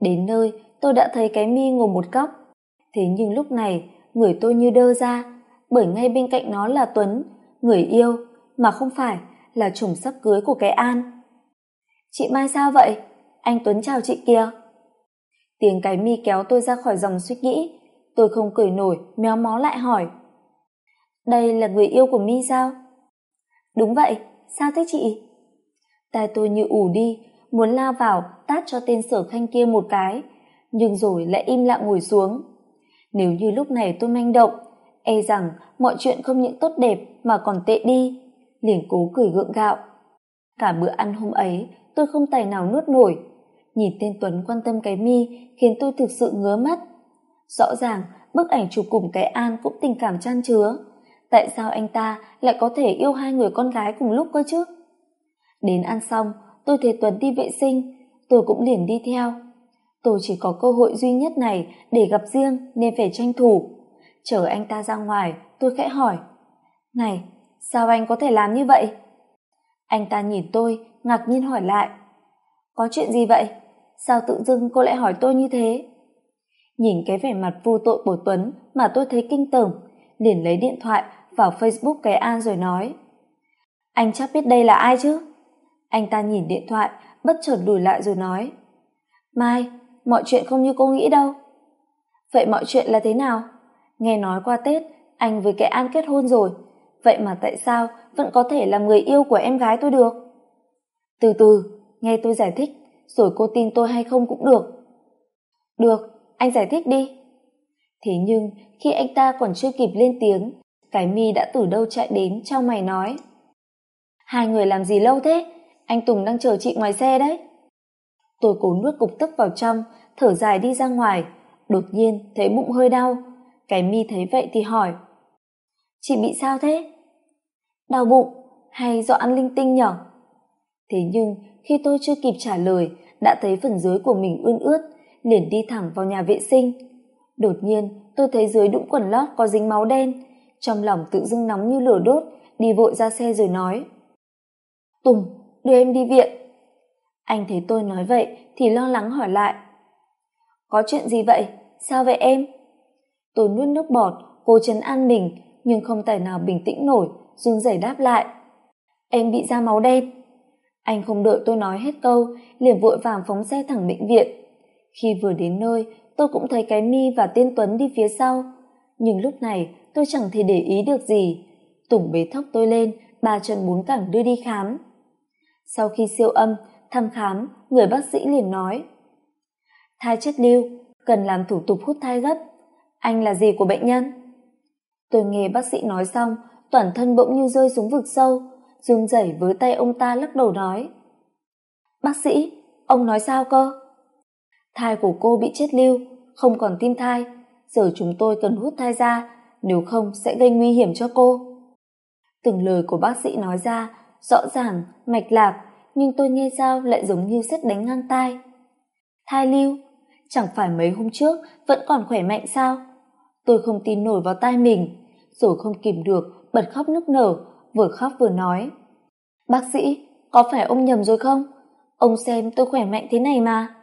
Đến nơi, tôi đã thấy cái mi ngồi một góc. Thế nhưng lúc này, người tôi như đơ ra, bởi ngay bên cạnh nó là tuấn, người yêu, mà không phải là chồng sắp cưới của cái an. Chị mai sao vậy? Anh tuấn chào chị kia tiếng cái mi kéo tôi ra khỏi dòng suy nghĩ. Tôi không cười nổi, méo mó lại hỏi đây là người yêu của mi sao? Đúng vậy, sao thế chị? Tai tôi như ù đi, muốn lao vào, tát cho tên sở khanh kia một cái. Nhưng rồi lại im lặng ngồi xuống. Nếu như lúc này tôi manh động e rằng mọi chuyện không những tốt đẹp mà còn tệ đi. Liền cố cười gượng gạo. Cả bữa ăn hôm ấy, tôi không tài nào nuốt nổi. Nhìn tên tuấn quan tâm cái mi, khiến tôi thực sự ngứa mắt. Rõ ràng, bức ảnh chụp cùng cái an cũng tình cảm chan chứa tại sao anh ta lại có thể yêu hai người con gái cùng lúc cơ chứ? Đến ăn xong, tôi thấy tuấn đi vệ sinh, tôi cũng liền đi theo. Tôi chỉ có cơ hội duy nhất này để gặp riêng nên phải tranh thủ. Chờ anh ta ra ngoài, tôi khẽ hỏi, này, sao anh có thể làm như vậy? Anh ta nhìn tôi, ngạc nhiên hỏi lại, có chuyện gì vậy? Sao tự dưng cô lại hỏi tôi như thế? Nhìn cái vẻ mặt vô tội của tuấn mà tôi thấy kinh tởm, liền lấy điện thoại vào facebook cái an rồi nói. Anh chắc biết đây là ai chứ? Anh ta nhìn điện thoại, bất chợt lùi lại rồi nói. Mai, mọi chuyện không như cô nghĩ đâu. Vậy mọi chuyện là thế nào? Nghe nói qua tết, anh với cái an kết hôn rồi. Vậy mà tại sao vẫn có thể là người yêu của em gái tôi được? Từ từ, nghe tôi giải thích, rồi cô tin tôi hay không cũng được. Được, anh giải thích đi. Thế nhưng, khi anh ta còn chưa kịp lên tiếng cái mi đã từ đâu chạy đến trong mày nói. Hai người làm gì lâu thế? Anh tùng đang chờ chị ngoài xe đấy. Tôi cố nuốt cục tức vào trong, thở dài đi ra ngoài. Đột nhiên, thấy bụng hơi đau. Cái mi thấy vậy thì hỏi. Chị bị sao thế? Đau bụng, hay do ăn linh tinh nhở? Thế nhưng, khi tôi chưa kịp trả lời, đã thấy phần dưới của mình ươn ướt, liền đi thẳng vào nhà vệ sinh. Đột nhiên, tôi thấy dưới đũng quần lót có dính máu đen trong lòng tự dưng nóng như lửa đốt, đi vội ra xe rồi nói. Tùng, đưa em đi viện. Anh thấy tôi nói vậy thì lo lắng hỏi lại. Có chuyện gì vậy? Sao vậy em? Tôi nuốt nước bọt, cố chấn an mình, nhưng không tài nào bình tĩnh nổi, run rẩy đáp lại. Em bị ra máu đen. Anh không đợi tôi nói hết câu, liền vội vàng phóng xe thẳng bệnh viện. Khi vừa đến nơi, tôi cũng thấy cái mi và tiên tuấn đi phía sau. Nhưng lúc này tôi chẳng thể để ý được gì. Tùng bế thốc tôi lên, ba chân bốn cẳng đưa đi khám. Sau khi siêu âm, thăm khám, người bác sĩ liền nói, thai chất lưu, cần làm thủ tục hút thai gấp. Anh là gì của bệnh nhân? Tôi nghe bác sĩ nói xong, toàn thân bỗng như rơi xuống vực sâu, run rẩy với tay ông ta lắc đầu nói, bác sĩ, ông nói sao cơ? Thai của cô bị chết lưu, không còn tim thai. Giờ chúng tôi cần hút thai ra nếu không sẽ gây nguy hiểm cho cô. Từng lời của bác sĩ nói ra, rõ ràng, mạch lạc, nhưng tôi nghe sao lại giống như xét đánh ngang tai. Thai lưu, chẳng phải mấy hôm trước vẫn còn khỏe mạnh sao? Tôi không tin nổi vào tai mình, rồi không kìm được, bật khóc nức nở, vừa khóc vừa nói. Bác sĩ, có phải ông nhầm rồi không? Ông xem tôi khỏe mạnh thế này mà.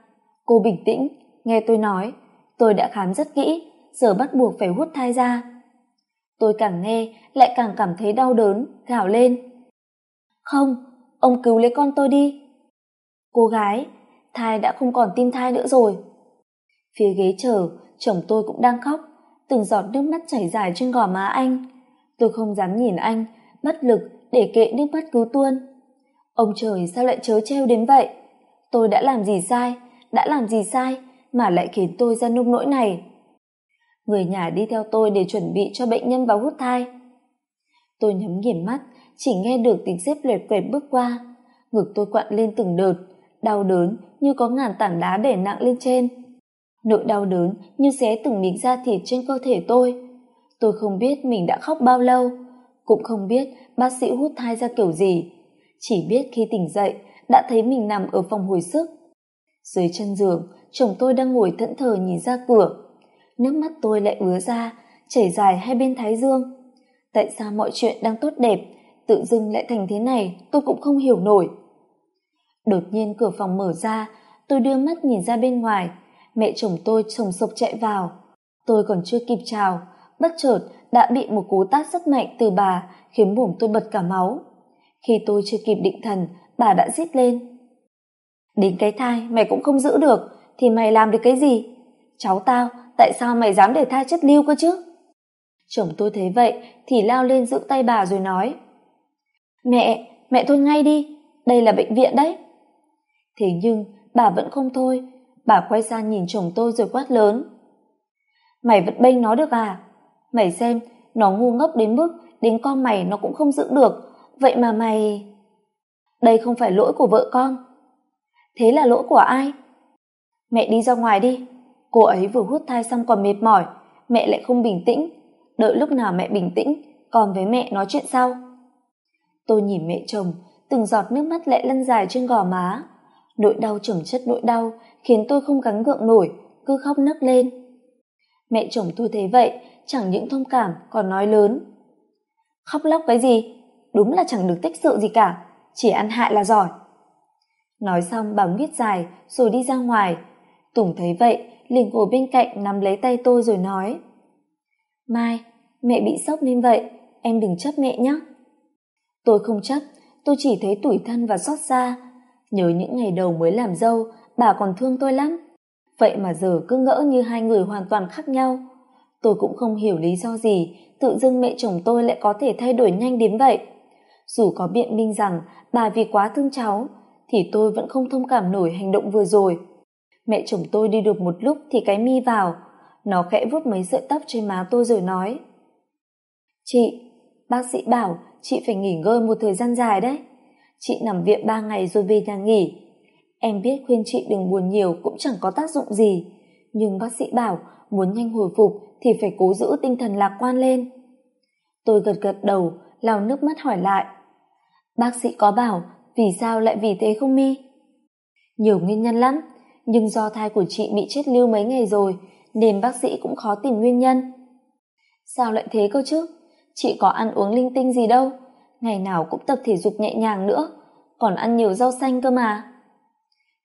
Cô bình tĩnh, nghe tôi nói, tôi đã khám rất kỹ, giờ bắt buộc phải hút thai ra tôi càng nghe, lại càng cảm thấy đau đớn, gào lên. Không, ông cứu lấy con tôi đi. Cô gái, thai đã không còn tim thai nữa rồi. Phía ghế chờ, chồng tôi cũng đang khóc, từng giọt nước mắt chảy dài trên gò má anh. Tôi không dám nhìn anh, bất lực để kệ nước mắt cứu tuôn. Ông trời sao lại chớ trêu đến vậy? Tôi đã làm gì sai, đã làm gì sai mà lại khiến tôi ra nông nỗi này? Người nhà đi theo tôi để chuẩn bị cho bệnh nhân vào hút thai. Tôi nhắm nghiền mắt, chỉ nghe được tiếng xếp lệch quẹt bước qua. Ngực tôi quặn lên từng đợt, đau đớn như có ngàn tảng đá để nặng lên trên. Nỗi đau đớn như xé từng miếng da thịt trên cơ thể tôi. Tôi không biết mình đã khóc bao lâu, cũng không biết bác sĩ hút thai ra kiểu gì. Chỉ biết khi tỉnh dậy, đã thấy mình nằm ở phòng hồi sức. Dưới chân giường, chồng tôi đang ngồi thẫn thờ nhìn ra cửa nước mắt tôi lại ứa ra, chảy dài hai bên thái dương. Tại sao mọi chuyện đang tốt đẹp, tự dưng lại thành thế này, tôi cũng không hiểu nổi. Đột nhiên cửa phòng mở ra, tôi đưa mắt nhìn ra bên ngoài, mẹ chồng tôi chồng sộc chạy vào. Tôi còn chưa kịp chào, bất chợt đã bị một cú tát rất mạnh từ bà khiến mồm tôi bật cả máu. Khi tôi chưa kịp định thần, bà đã rít lên. Đến cái thai mày cũng không giữ được, thì mày làm được cái gì? Cháu tao tại sao mày dám để thai chất lưu cơ chứ? Chồng tôi thấy vậy, thì lao lên giữ tay bà rồi nói. Mẹ mẹ thôi ngay đi, đây là bệnh viện đấy. Thế nhưng, bà vẫn không thôi, bà quay sang nhìn chồng tôi rồi quát lớn. Mày vẫn bênh nó được à? Mày xem, nó ngu ngốc đến mức đến con mày nó cũng không giữ được. Vậy mà mày đây không phải lỗi của vợ con. Thế là lỗi của ai? Mẹ đi ra ngoài đi cô ấy vừa hút thai xong còn mệt mỏi, mẹ lại không bình tĩnh. Đợi lúc nào mẹ bình tĩnh, còn với mẹ nói chuyện sau. Tôi nhìn mẹ chồng, từng giọt nước mắt lại lăn dài trên gò má. Nỗi đau chồng chất nỗi đau khiến tôi không gắng gượng nổi, cứ khóc nấc lên. Mẹ chồng tôi thấy vậy, chẳng những thông cảm, còn nói lớn. Khóc lóc cái gì? Đúng là chẳng được tích sự gì cả, chỉ ăn hại là giỏi. Nói xong bà nguyết dài rồi đi ra ngoài tùng thấy vậy, liền ngồi bên cạnh nắm lấy tay tôi rồi nói. Mai, mẹ bị sốc nên vậy, em đừng chấp mẹ nhé. Tôi không chấp, tôi chỉ thấy tủi thân và xót xa. Nhớ những ngày đầu mới làm dâu, bà còn thương tôi lắm. Vậy mà giờ cứ ngỡ như hai người hoàn toàn khác nhau. Tôi cũng không hiểu lý do gì tự dưng mẹ chồng tôi lại có thể thay đổi nhanh đến vậy. Dù có biện minh rằng bà vì quá thương cháu, thì tôi vẫn không thông cảm nổi hành động vừa rồi mẹ chồng tôi đi được một lúc thì cái mi vào. Nó khẽ vuốt mấy sợi tóc trên má tôi rồi nói. Chị, bác sĩ bảo chị phải nghỉ ngơi một thời gian dài đấy. Chị nằm viện ba ngày rồi về nhà nghỉ. Em biết khuyên chị đừng buồn nhiều cũng chẳng có tác dụng gì. Nhưng bác sĩ bảo muốn nhanh hồi phục thì phải cố giữ tinh thần lạc quan lên. Tôi gật gật đầu, lau nước mắt hỏi lại. Bác sĩ có bảo vì sao lại vì thế không mi? Nhiều nguyên nhân lắm nhưng do thai của chị bị chết lưu mấy ngày rồi, nên bác sĩ cũng khó tìm nguyên nhân. Sao lại thế cơ chứ? Chị có ăn uống linh tinh gì đâu, ngày nào cũng tập thể dục nhẹ nhàng nữa, còn ăn nhiều rau xanh cơ mà.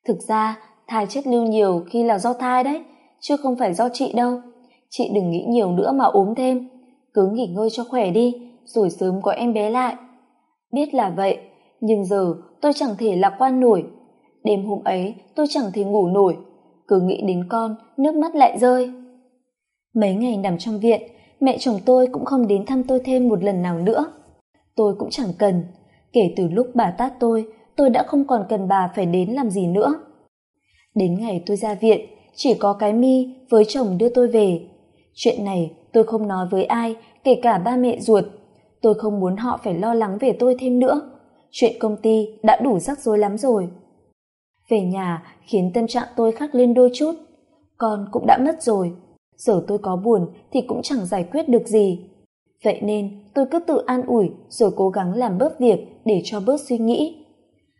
Thực ra, thai chết lưu nhiều khi là do thai đấy, chứ không phải do chị đâu. Chị đừng nghĩ nhiều nữa mà ốm thêm, cứ nghỉ ngơi cho khỏe đi, rồi sớm có em bé lại. Biết là vậy, nhưng giờ tôi chẳng thể lạc quan nổi đêm hôm ấy, tôi chẳng thể ngủ nổi. Cứ nghĩ đến con, nước mắt lại rơi. Mấy ngày nằm trong viện, mẹ chồng tôi cũng không đến thăm tôi thêm một lần nào nữa. Tôi cũng chẳng cần. Kể từ lúc bà tát tôi tôi đã không còn cần bà phải đến làm gì nữa. Đến ngày tôi ra viện, chỉ có cái mi với chồng đưa tôi về. Chuyện này tôi không nói với ai, kể cả ba mẹ ruột. Tôi không muốn họ phải lo lắng về tôi thêm nữa. Chuyện công ty đã đủ rắc rối lắm rồi về nhà khiến tâm trạng tôi khắc lên đôi chút. Con cũng đã mất rồi. Giờ tôi có buồn thì cũng chẳng giải quyết được gì. Vậy nên tôi cứ tự an ủi rồi cố gắng làm bớt việc để cho bớt suy nghĩ.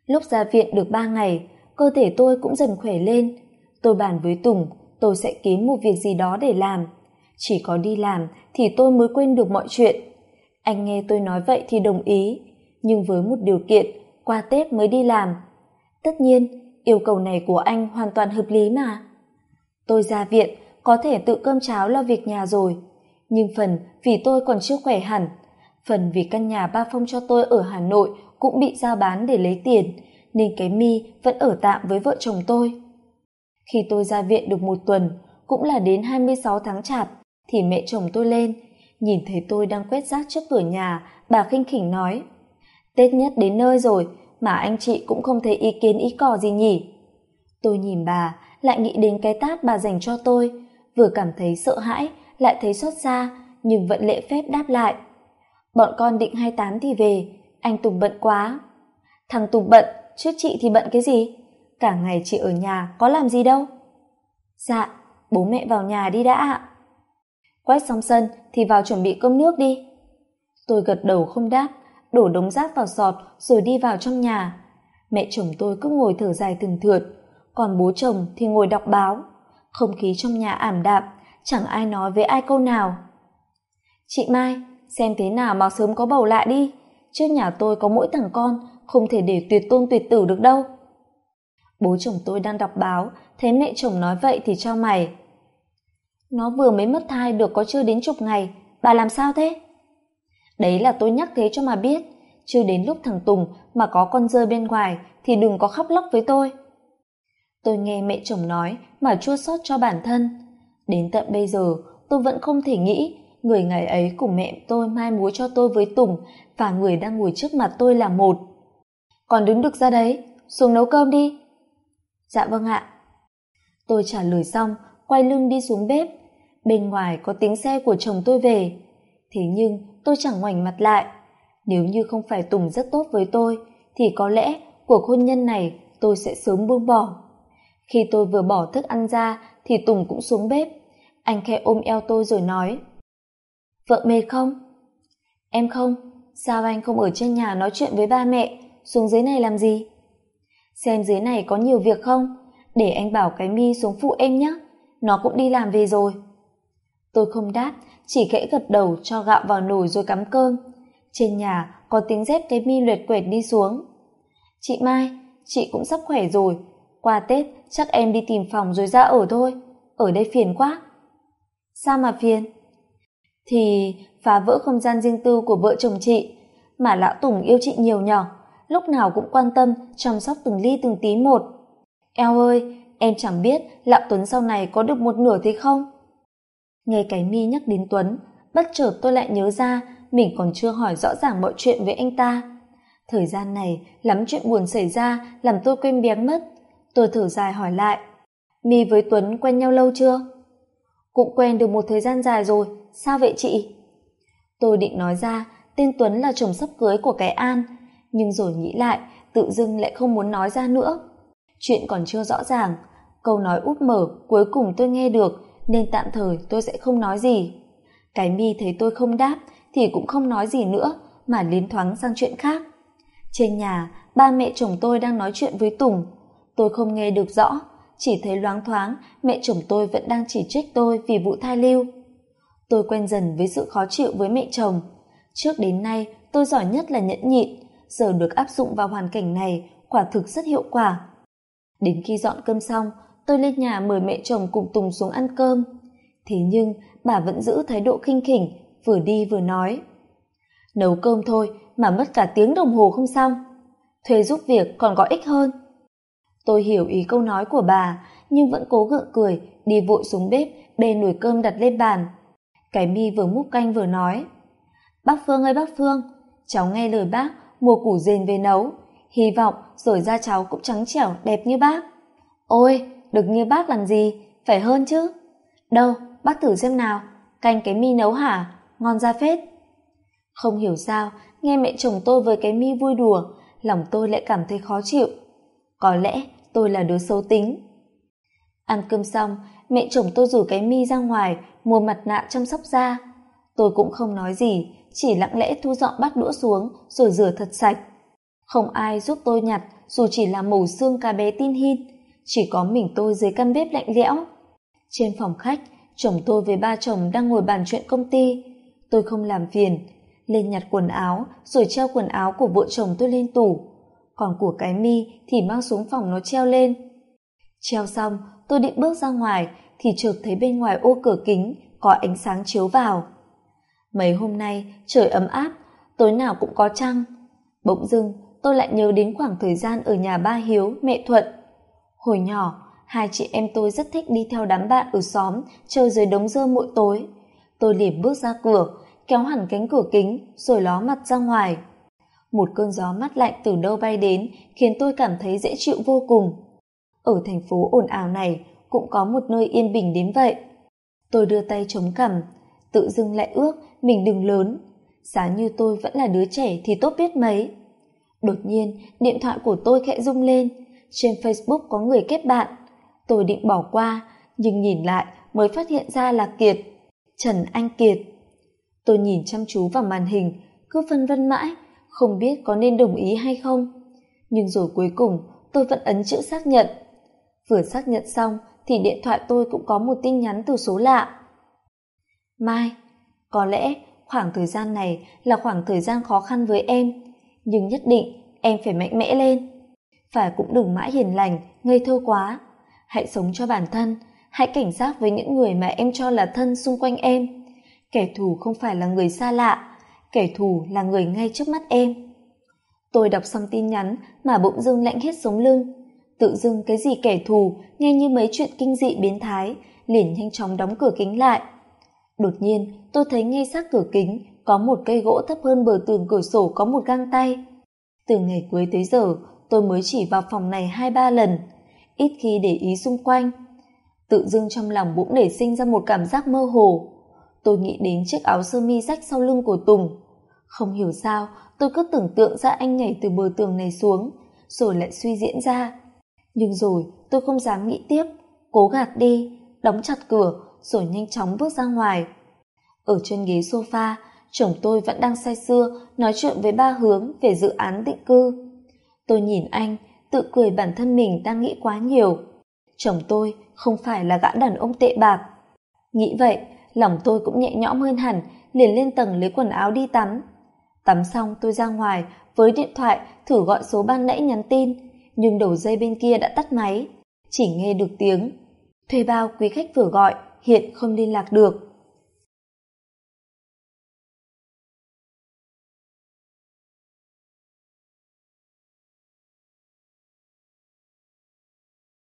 Lúc ra viện được ba ngày, cơ thể tôi cũng dần khỏe lên. Tôi bàn với tùng, tôi sẽ kiếm một việc gì đó để làm. Chỉ có đi làm thì tôi mới quên được mọi chuyện. Anh nghe tôi nói vậy thì đồng ý, nhưng với một điều kiện, qua tết mới đi làm. Tất nhiên yêu cầu này của anh hoàn toàn hợp lý mà. Tôi ra viện, có thể tự cơm cháo lo việc nhà rồi. Nhưng phần vì tôi còn chưa khỏe hẳn, phần vì căn nhà ba phong cho tôi ở hà nội cũng bị giao bán để lấy tiền, nên cái mi vẫn ở tạm với vợ chồng tôi. Khi tôi ra viện được một tuần, cũng là đến hai mươi sáu tháng chạp, thì mẹ chồng tôi lên, nhìn thấy tôi đang quét rác trước cửa nhà, bà khinh khỉnh nói, tết nhất đến nơi rồi mà anh chị cũng không thấy ý kiến, ý cò gì nhỉ? Tôi nhìn bà, lại nghĩ đến cái tát bà dành cho tôi. Vừa cảm thấy sợ hãi, lại thấy xót xa, nhưng vẫn lễ phép đáp lại. Bọn con định hai tám thì về, anh tùng bận quá. Thằng tùng bận chứ chị thì bận cái gì? Cả ngày chị ở nhà có làm gì đâu? Dạ bố mẹ vào nhà đi đã ạ. Quét xong sân thì vào chuẩn bị cơm nước đi. Tôi gật đầu không đáp đổ đống rác vào sọt rồi đi vào trong nhà. Mẹ chồng tôi cứ ngồi thở dài từng thượt, còn bố chồng thì ngồi đọc báo. Không khí trong nhà ảm đạm, chẳng ai nói với ai câu nào. Chị mai, xem thế nào mà sớm có bầu lại đi. Trước nhà tôi có mỗi thằng con, không thể để tuyệt tôn tuyệt tử được đâu. Bố chồng tôi đang đọc báo, thấy mẹ chồng nói vậy thì cho mày. Nó vừa mới mất thai được có chưa đến chục ngày, bà làm sao thế? Đấy là tôi nhắc thế cho mà biết. Chưa đến lúc thằng tùng mà có con rơi bên ngoài thì đừng có khóc lóc với tôi. Tôi nghe mẹ chồng nói mà chua xót cho bản thân. Đến tận bây giờ, tôi vẫn không thể nghĩ người ngày ấy cùng mẹ tôi mai mối cho tôi với tùng và người đang ngồi trước mặt tôi là một. Còn đứng được ra đấy, xuống nấu cơm đi. Dạ vâng ạ. Tôi trả lời xong, quay lưng đi xuống bếp. Bên ngoài có tiếng xe của chồng tôi về. Thế nhưng tôi chẳng ngoảnh mặt lại. Nếu như không phải tùng rất tốt với tôi, thì có lẽ cuộc hôn nhân này tôi sẽ sớm buông bỏ. Khi tôi vừa bỏ thức ăn ra, thì tùng cũng xuống bếp. Anh khẽ ôm eo tôi rồi nói, vợ mệt không? Em không. Sao anh không ở trên nhà nói chuyện với ba mẹ? Xuống dưới này làm gì? Xem dưới này có nhiều việc không? Để anh bảo cái mi xuống phụ em nhé. Nó cũng đi làm về rồi. Tôi không đáp chỉ khẽ gật đầu cho gạo vào nồi rồi cắm cơm. Trên nhà có tiếng dép cái mi luyệt quệt đi xuống. Chị mai, chị cũng sắp khỏe rồi. Qua tết, chắc em đi tìm phòng rồi ra ở thôi. Ở đây phiền quá. Sao mà phiền? Thì phá vỡ không gian riêng tư của vợ chồng chị, mà lão tùng yêu chị nhiều nhỏ, lúc nào cũng quan tâm, chăm sóc từng ly từng tí một. Eo ơi, em chẳng biết lão tuấn sau này có được một nửa thế không? Nghe cái mi nhắc đến tuấn bất chợt tôi lại nhớ ra mình còn chưa hỏi rõ ràng mọi chuyện với anh ta. Thời gian này, lắm chuyện buồn xảy ra làm tôi quên biếng mất tôi thở dài hỏi lại, mi với tuấn quen nhau lâu chưa? Cũng quen được một thời gian dài rồi, sao vậy chị? Tôi định nói ra, tên tuấn là chồng sắp cưới của cái an, nhưng rồi nghĩ lại, tự dưng lại không muốn nói ra nữa. Chuyện còn chưa rõ ràng, câu nói úp mở cuối cùng tôi nghe được nên tạm thời tôi sẽ không nói gì. Cái mi thấy tôi không đáp thì cũng không nói gì nữa, mà liến thoáng sang chuyện khác. Trên nhà, ba mẹ chồng tôi đang nói chuyện với tùng. Tôi không nghe được rõ, chỉ thấy loáng thoáng mẹ chồng tôi vẫn đang chỉ trích tôi vì vụ thai lưu. Tôi quen dần với sự khó chịu với mẹ chồng. Trước đến nay, tôi giỏi nhất là nhẫn nhịn, giờ được áp dụng vào hoàn cảnh này quả thực rất hiệu quả. Đến khi dọn cơm xong tôi lên nhà mời mẹ chồng cùng tùng xuống ăn cơm. Thế nhưng, bà vẫn giữ thái độ khinh khỉnh, vừa đi vừa nói. Nấu cơm thôi mà mất cả tiếng đồng hồ không xong. Thuê giúp việc còn có ích hơn. Tôi hiểu ý câu nói của bà, nhưng vẫn cố gượng cười, đi vội xuống bếp, bê nồi cơm đặt lên bàn. Cái mi vừa múc canh vừa nói. Bác phương ơi, bác phương, cháu nghe lời bác mua củ dền về nấu. Hy vọng rồi da cháu cũng trắng trẻo, đẹp như bác. Ôi được như bác làm gì? Phải hơn chứ. Đâu, bác thử xem nào. Canh cái mi nấu hả? Ngon ra phết. Không hiểu sao, nghe mẹ chồng tôi với cái mi vui đùa, lòng tôi lại cảm thấy khó chịu. Có lẽ tôi là đứa xấu tính. Ăn cơm xong, mẹ chồng tôi rủ cái mi ra ngoài, mua mặt nạ chăm sóc da. Tôi cũng không nói gì, chỉ lặng lẽ thu dọn bát đũa xuống, rồi rửa thật sạch. Không ai giúp tôi nhặt, dù chỉ là màu xương cá bé tin hin chỉ có mình tôi dưới căn bếp lạnh lẽo. Trên phòng khách, chồng tôi với ba chồng đang ngồi bàn chuyện công ty. Tôi không làm phiền, lên nhặt quần áo, rồi treo quần áo của vợ chồng tôi lên tủ. Còn của cái mi thì mang xuống phòng nó treo lên. Treo xong, tôi định bước ra ngoài, thì chợt thấy bên ngoài ô cửa kính có ánh sáng chiếu vào. Mấy hôm nay, trời ấm áp, tối nào cũng có trăng. Bỗng dưng, tôi lại nhớ đến khoảng thời gian ở nhà ba hiếu, mẹ thuận hồi nhỏ, hai chị em tôi rất thích đi theo đám bạn ở xóm, chơi dưới đống dơ mỗi tối. Tôi liền bước ra cửa, kéo hẳn cánh cửa kính, rồi ló mặt ra ngoài. Một cơn gió mát lạnh từ đâu bay đến khiến tôi cảm thấy dễ chịu vô cùng. Ở thành phố ồn ào này, cũng có một nơi yên bình đến vậy. Tôi đưa tay chống cằm, tự dưng lại ước mình đừng lớn. Giá như tôi vẫn là đứa trẻ thì tốt biết mấy. Đột nhiên, điện thoại của tôi khẽ rung lên trên facebook có người kết bạn. Tôi định bỏ qua, nhưng nhìn lại mới phát hiện ra là kiệt, trần anh kiệt. Tôi nhìn chăm chú vào màn hình, cứ phân vân mãi, không biết có nên đồng ý hay không. Nhưng rồi cuối cùng, tôi vẫn ấn chữ xác nhận. Vừa xác nhận xong, thì điện thoại tôi cũng có một tin nhắn từ số lạ. Mai, có lẽ khoảng thời gian này là khoảng thời gian khó khăn với em, nhưng nhất định em phải mạnh mẽ lên phải cũng đừng mãi hiền lành, ngây thơ quá. Hãy sống cho bản thân, hãy cảnh giác với những người mà em cho là thân xung quanh em. Kẻ thù không phải là người xa lạ, kẻ thù là người ngay trước mắt em. Tôi đọc xong tin nhắn mà bỗng dưng lạnh hết sống lưng. Tự dưng cái gì kẻ thù, nghe như mấy chuyện kinh dị biến thái, liền nhanh chóng đóng cửa kính lại. Đột nhiên, tôi thấy ngay sát cửa kính có một cây gỗ thấp hơn bờ tường cửa sổ có một găng tay. Từ ngày cuối tới giờ tôi mới chỉ vào phòng này hai ba lần, ít khi để ý xung quanh. Tự dưng trong lòng bỗng nảy sinh ra một cảm giác mơ hồ. Tôi nghĩ đến chiếc áo sơ mi rách sau lưng của tùng. Không hiểu sao, tôi cứ tưởng tượng ra anh nhảy từ bờ tường này xuống, rồi lại suy diễn ra. Nhưng rồi, tôi không dám nghĩ tiếp, cố gạt đi, đóng chặt cửa, rồi nhanh chóng bước ra ngoài. Ở trên ghế sofa, chồng tôi vẫn đang say sưa, nói chuyện với ba hướng về dự án định cư tôi nhìn anh, tự cười bản thân mình đang nghĩ quá nhiều. Chồng tôi không phải là gã đàn ông tệ bạc. Nghĩ vậy, lòng tôi cũng nhẹ nhõm hơn hẳn, liền lên tầng lấy quần áo đi tắm. Tắm xong tôi ra ngoài, với điện thoại, thử gọi số ban nãy nhắn tin, nhưng đầu dây bên kia đã tắt máy. Chỉ nghe được tiếng. Thuê bao quý khách vừa gọi, hiện không liên lạc được.